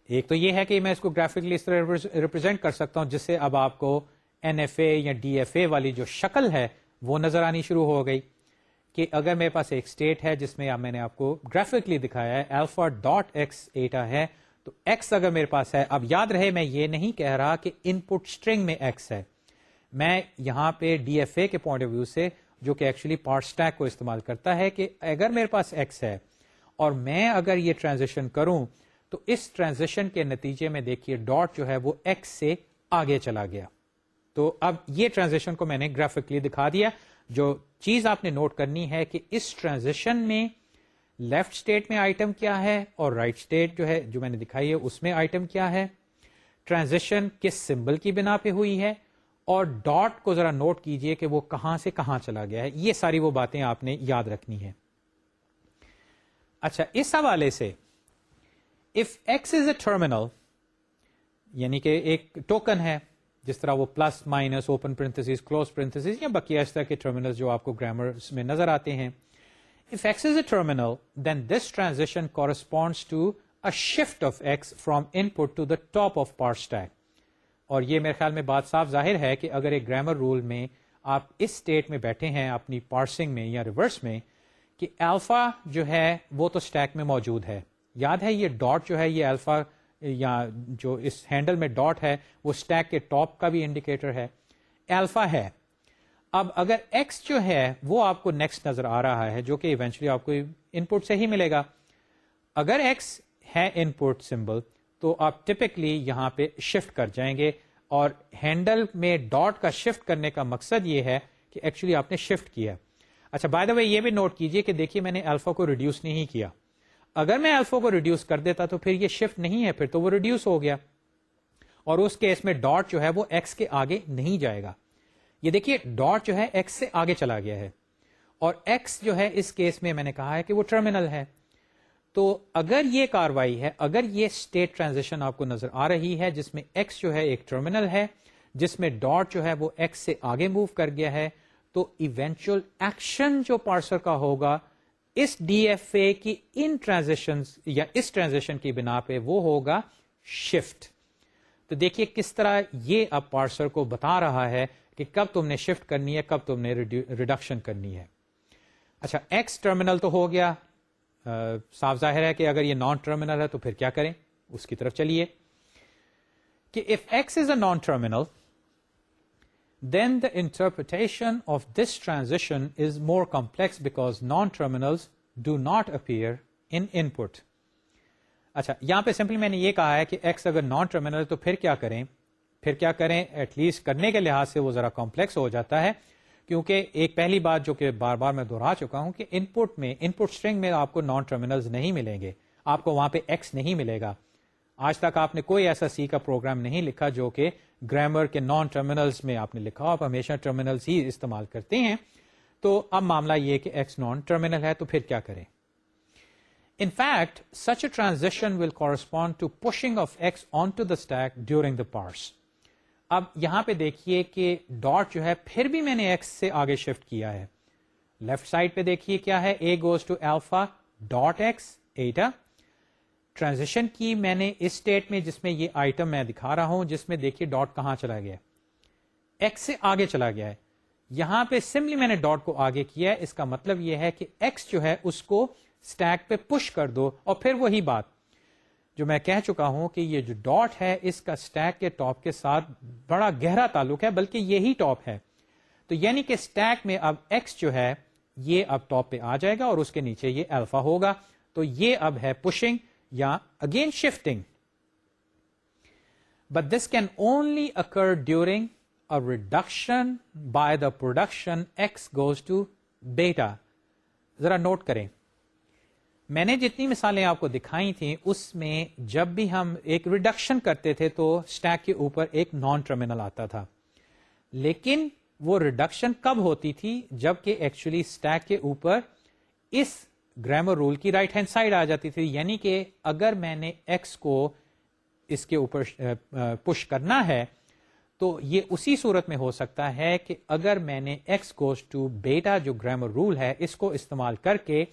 ایک تو یہ ہے کہ میں اس کو گرافکلی اس طرح ریپرزینٹ کر سکتا ہوں، جس سے اب آپ کو این ایف اے یا ڈی ایف اے والی جو شکل ہے، وہ نظر آنی شروع ہو گئی کہ اگر میرے پاس ایک اسٹیٹ ہے جس میں میں نے آپ کو گرافکلی دکھایا ہے الفا ڈاٹ ایکس ایٹا ہے تو ایکس اگر میرے پاس ہے، اب یاد رہے، میں یہ نہیں کہہ رہا کہ ان پٹ اسٹرنگ میں ایکس ہے۔ میں یہاں پہ ڈی ایف اے کے پوائنٹ آف ویو سے، جو کہ ایکچولی پارٹ اسٹیک کو استعمال کرتا ہے کہ اگر میرے پاس ایکس ہے اور میں اگر یہ ٹرانزیکشن کروں، تو اس ٹرانزیکشن کے نتیجے میں دیکھیے ڈاٹ جو ہے وہ ایکس سے آگے چلا گیا۔ تو اب یہ ٹرانزیکشن کو میں نے گرافکلی دکھا دیا۔ جو چیز آپ نے نوٹ کرنی ہے کہ اس ٹرانزیکشن میں لیفٹ اسٹیٹ میں آئٹم کیا ہے اور رائٹ right اسٹیٹ جو ہے، جو میں نے دکھائی ہے، اس میں آئٹم کیا ہے۔ ٹرانزیکشن کس سمبل کی بنا پہ ہوئی ہے؟ اور ڈاٹ کو ذرا نوٹ کیجیے کہ وہ کہاں سے کہاں چلا گیا ہے۔ یہ ساری وہ باتیں آپ نے یاد رکھنی ہے اچھا اس حوالے سے if X is a terminal یعنی کہ ایک ٹوکن ہے، جس طرح وہ plus minus open parenthesis close parenthesis یا بقیہ اس طرح کے ٹرمینل جو آپ کو گرامر میں نظر آتے ہیں۔ If X is a terminal then this transition corresponds to a shift of X from input to the top of part stack اور یہ میرے خیال میں بات صاف ظاہر ہے کہ اگر ایک گرامر رول میں آپ اس اسٹیٹ میں بیٹھے ہیں، اپنی پارسنگ میں یا ریورس میں، کہ الفا جو ہے وہ تو اسٹیک میں موجود ہے۔ یاد ہے یہ ڈاٹ جو ہے، یہ الفا یا جو اس ہینڈل میں ڈاٹ ہے، وہ اسٹیک کے ٹاپ کا بھی انڈیکیٹر ہے۔ الفا ہے۔ اب اگر ایکس جو ہے وہ آپ کو نیکسٹ نظر آ رہا ہے، جو کہ ایونچولی آپ کو ان پٹ سے ہی ملے گا۔ اگر ایکس ہے ان پٹ سمبل تو آپ ٹپکلی یہاں پہ شفٹ کر جائیں گے۔ اور ہینڈل میں ڈاٹ کا شفٹ کرنے کا مقصد یہ ہے کہ ایکچولی آپ نے شفٹ کیا۔ اچھا بائی دا وے یہ بھی نوٹ کیجیے کہ دیکھیے میں نے الفا کو ریڈیوس نہیں کیا۔ اگر میں الفا کو ریڈیوس کر دیتا تو پھر یہ شفٹ نہیں ہے، پھر تو وہ ریڈیوس ہو گیا۔ اور اس کیس میں ڈاٹ جو ہے وہ ایکس کے آگے نہیں جائے گا۔ یہ دیکھیے ڈاٹ جو ہے ایکس سے آگے چلا گیا ہے اور ایکس جو ہے اس کیس میں میں نے کہا ہے کہ وہ ٹرمینل ہے۔ تو اگر یہ کاروائی ہے، اگر یہ اسٹیٹ ٹرانزیکشن آپ کو نظر آ رہی ہے، جس میں ایکس جو ہے ایک ٹرمینل ہے، جس میں ڈاٹ جو ہے وہ ایکس سے آگے موو کر گیا ہے، تو ایونچل ایکشن جو پارسر کا ہوگا، اس ڈی ایف اے کی ان ٹرانزیکشن یا اس ٹرانزیکشن کی بنا پہ وہ ہوگا شفٹ تو دیکھیے کس طرح یہ اب پارسر کو بتا رہا ہے۔ کہ کب تم نے شفٹ کرنی ہے، کب تم نے ریڈکشن کرنی ہے۔ اچھا ایکس ٹرمینل تو ہو گیا۔ صاف ظاہر ہے کہ اگر یہ نان ٹرمینل ہے تو پھر کیا کریں؟ اس کی طرف چلیے۔ کہ if X is a non terminal then the interpretation of this transition is more complex because non terminals do not appear input اچھا یہاں پہ سمپلی میں نے یہ کہا ہے کہ ایکس اگر نان ٹرمینل تو پھر کیا کریں؟ پھر کیا کریں؟ ایٹ لیسٹ کرنے کے لحاظ سے وہ ذرا کمپلیکس ہو جاتا ہے، کیونکہ ایک پہلی بات جو کہ بار بار میں دوہرا چکا ہوں کہ ان پٹ میں ان پٹ اسٹرنگ میں آپ کو نان ٹرمینل نہیں ملیں گے، آپ کو وہاں پہ ایکس نہیں ملے گا۔ آج تک آپ نے کوئی ایسا سی کا پروگرام نہیں لکھا جو کہ گرامر کے نان ٹرمینلز میں آپ نے لکھا آپ ہمیشہ ٹرمینلز ہی استعمال کرتے ہیں۔ تو اب معاملہ یہ کہ ایکس نان ٹرمینل ہے، تو پھر کیا کریں؟ In fact such a transition will correspond to pushing of X onto the stack during the parse اب یہاں پہ دیکھیے کہ ڈاٹ جو ہے پھر بھی میں نے ایکس سے آگے شفٹ کیا ہے۔ لیفٹ سائڈ پہ دیکھیے کیا ہے۔ A goes to alpha dot X eta transition کی میں نے اس اسٹیٹ میں جس میں یہ آئٹم میں دکھا رہا ہوں، جس میں دیکھیے ڈاٹ کہاں چلا گیا ایکس سے آگے چلا گیا ہے۔ یہاں پہ سمپلی میں نے ڈاٹ کو آگے کیا ہے۔ اس کا مطلب یہ ہے کہ ایکس جو ہے اس کو اسٹیک پہ پش کر دو اور پھر وہی بات۔ جو میں کہہ چکا ہوں کہ یہ جو ڈاٹ ہے، اس کا اسٹیک کے ٹاپ کے ساتھ بڑا گہرا تعلق ہے، بلکہ یہی ٹاپ ہے۔ تو یعنی کہ اسٹیک میں اب ایکس جو ہے، یہ اب ٹاپ پہ آ جائے گا اور اس کے نیچے یہ الفا ہوگا۔ تو یہ اب ہے پشنگ یا again shifting but this can only occur during reduction by the production X goes to beta ذرا نوٹ کریں۔ میں نے جتنی مثالیں آپ کو دکھائی تھیں، اس میں جب بھی ہم ایک ریڈکشن کرتے تھے تو اسٹیک کے اوپر ایک نان ٹرمینل آتا تھا۔ لیکن وہ ریڈکشن کب ہوتی تھی؟ جبکہ ایکچولی اسٹیک کے اوپر اس گرامر رول کی رائٹ ہینڈ سائڈ آ جاتی تھی۔ یعنی کہ اگر میں نے ایکس کو اس کے اوپر پش کرنا ہے، تو یہ اسی صورت میں ہو سکتا ہے کہ اگر میں نے ایکس گوز ٹو بیٹا جو گرامر رول ہے، اس کو استعمال کر کے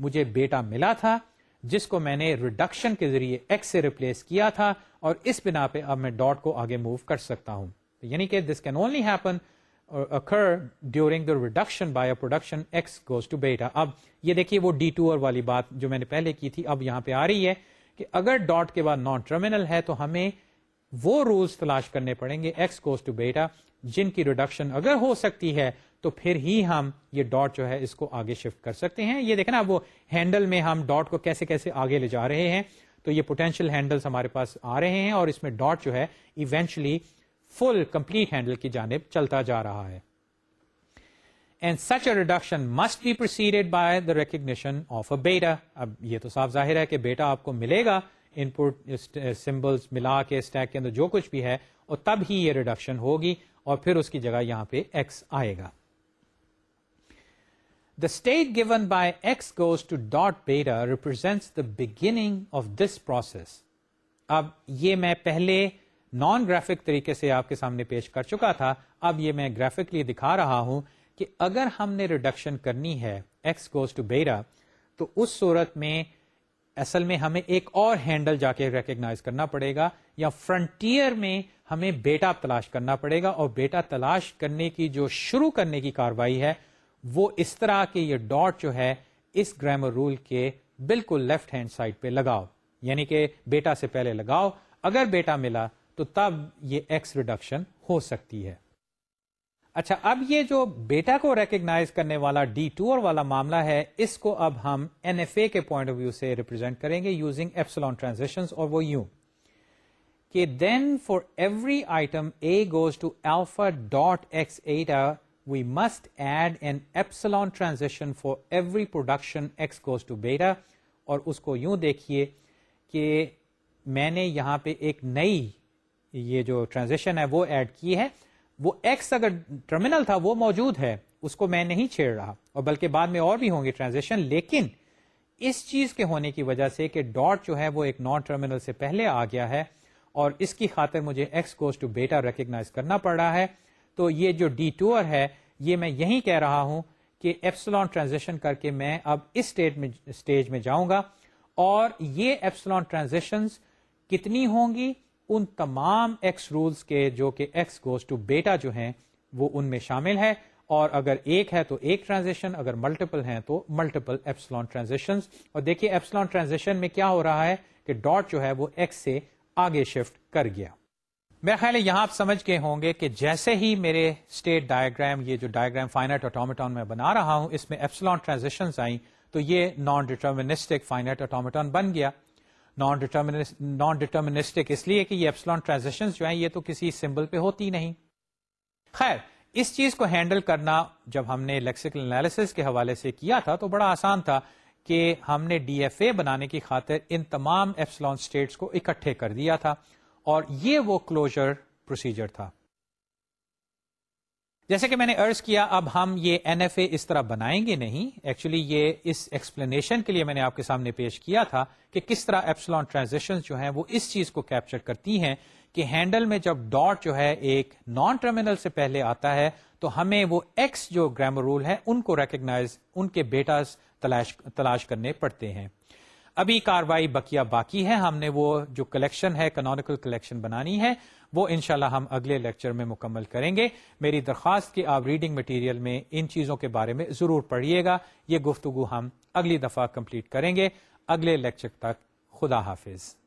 مجھے بیٹا ملا تھا، جس کو میں نے ریڈکشن کے ذریعے ایکس سے ریپلیس کیا تھا، اور اس بنا پہ اب میں ڈاٹ کو آگے موو کر سکتا ہوں۔ یعنی کہ this can only happen occur during the reduction by production X goes to beta اب یہ دیکھیے وہ ڈی ٹور والی بات جو میں نے پہلے کی تھی، اب یہاں پہ آ رہی ہے کہ اگر ڈاٹ کے بعد نان ٹرمینل ہے تو ہمیں وہ رولس تلاش کرنے پڑیں گے ایکس گوز ٹو بیٹا جن کی ریڈکشن اگر ہو سکتی ہے تو پھر ہی ہم یہ ڈاٹ جو ہے اس کو آگے شفٹ کر سکتے ہیں۔ یہ دیکھیں نا وہ ہینڈل میں ہم ڈاٹ کو کیسے کیسے آگے لے جا رہے ہیں۔ تو یہ پوٹینشیل ہینڈلس ہمارے پاس آ رہے ہیں اور اس میں ڈاٹ جو ہے ایونچلی فل کمپلیٹ ہینڈل کی جانب چلتا جا رہا ہے۔ And such a reduction must be preceded by the recognition of a beta اب یہ تو صاف ظاہر ہے کہ بیٹا آپ کو ملے گا ان پٹ سمبلس ملا کے اسٹیک کے اندر جو کچھ بھی ہے اور تب ہی یہ ریڈکشن ہوگی اور پھر اس کی جگہ یہاں پہ ایکس آئے گا۔ The state given by X goes to dot beta represents the beginning of this process اب یہ میں پہلے نان گرافک طریقے سے آپ کے سامنے پیش کر چکا تھا۔ اب یہ میں گرافکلی دکھا رہا ہوں کہ اگر ہم نے ریڈکشن کرنی ہے ایکس گوز ٹو بیٹا تو اس صورت میں اصل میں ہمیں ایک اور ہینڈل جا کے ریکگنائز کرنا پڑے گا، یا فرنٹیئر میں ہمیں بیٹا تلاش کرنا پڑے گا۔ اور بیٹا تلاش کرنے کی جو شروع کرنے کی کاروائی ہے وہ اس طرح کے یہ ڈاٹ جو ہے اس گرامر رول کے بالکل لیفٹ ہینڈ سائڈ پہ لگاؤ۔ یعنی کہ بیٹا سے پہلے لگاؤ۔ اگر بیٹا ملا تو تب یہ ایکس ریڈکشن ہو سکتی ہے۔ اچھا اب یہ جو بیٹا کو ریکگنائز کرنے والا ڈی ٹور والا معاملہ ہے، اس کو اب ہم این ایف اے کے پوائنٹ آف ویو سے ریپرزینٹ کریں گے یوزنگ ایپسلون ٹرانزیکشن اور وہ یوں۔ کہ then for every item A goes to alpha dot X eta we must add an epsilon transition for every production X goes to beta اور اس کو یوں دیکھیے کہ میں نے یہاں پہ ایک نئی یہ جو ٹرانزیکشن ہے وہ ایڈ کی ہے۔ وہ ایکس اگر ٹرمینل تھا وہ موجود ہے، اس کو میں نہیں چھیڑ رہا۔ اور بلکہ بعد میں اور بھی ہوں گے ٹرانزیکشن لیکن اس چیز کے ہونے کی وجہ سے کہ ڈاٹ جو ہے وہ ایک نان ٹرمینل سے پہلے آ گیا ہے اور اس کی خاطر مجھے X goes to beta recognise کرنا پڑ رہا ہے۔ تو یہ جو ڈی ٹور ہے، یہ میں یہی کہہ رہا ہوں کہ ایپسلون ٹرانزیکشن کر کے میں اب اس اسٹیج میں جاؤں گا اور یہ ایپسلون ٹرانزیکشن کتنی ہوں گی ان تمام ایکس رولس کے جو کہ ایکس گوز ٹو بیٹا جو ہیں، وہ ان میں شامل ہے اور اگر ایک ہے تو ایک ٹرانزیکشن اگر ملٹیپل ہیں تو ملٹیپل ایپسلون ٹرانزیکشن اور دیکھیے ایپسلون ٹرانزیکشن میں کیا ہو رہا ہے کہ ڈاٹ جو ہے وہ ایکس سے آگے شفٹ کر گیا۔ میرا خیال ہے یہاں آپ سمجھ کے ہوں گے کہ جیسے ہی میرے اسٹیٹ ڈائگرام یہ جو ڈائگرام فائنٹ اٹومیٹون میں بنا رہا ہوں، اس میں ایپسلون ٹرانزیکشن آئیں تو یہ نان ڈیٹرمنسٹک فائنٹ اٹومیٹون بن گیا۔ نان نان ڈیٹرمنسٹک اس لیے کہ یہ ایپسلون ٹرانزیکشن جو ہیں، یہ تو کسی سمبل پہ ہوتی نہیں۔ خیر، اس چیز کو ہینڈل کرنا جب ہم نے لیکسیکل انالیس کے حوالے سے کیا تھا، تو بڑا آسان تھا کہ ہم نے ڈی ایف اے بنانے کی خاطر ان تمام ایپسلون اسٹیٹس کو اکٹھے کر دیا تھا۔ اور یہ وہ کلوجر پروسیجر تھا۔ جیسے کہ میں نے ارض کیا، اب ہم یہ این ایف اے اس طرح بنائیں گے نہیں۔ ایکچولی یہ اس ایکسپلینیشن کے لیے میں نے آپ کے سامنے پیش کیا تھا کہ کس طرح ایپسلون ٹرانزیکشن جو ہیں وہ اس چیز کو کیپچر کرتی ہیں کہ ہینڈل میں جب ڈاٹ جو ہے ایک نان ٹرمینل سے پہلے آتا ہے، تو ہمیں وہ ایکس جو گرامر رول ہے، ان کو ریکگنائز ان کے بیٹاز تلاش تلاش کرنے پڑتے ہیں۔ ابھی کاروائی بکیا باقی ہے۔ ہم نے وہ جو کلیکشن ہے کنونیکل کلیکشن بنانی ہے، وہ انشاءاللہ ہم اگلے لیکچر میں مکمل کریں گے۔ میری درخواست کی آپ ریڈنگ مٹیریل میں ان چیزوں کے بارے میں ضرور پڑھیے گا۔ یہ گفتگو ہم اگلی دفعہ کمپلیٹ کریں گے۔ اگلے لیکچر تک خدا حافظ۔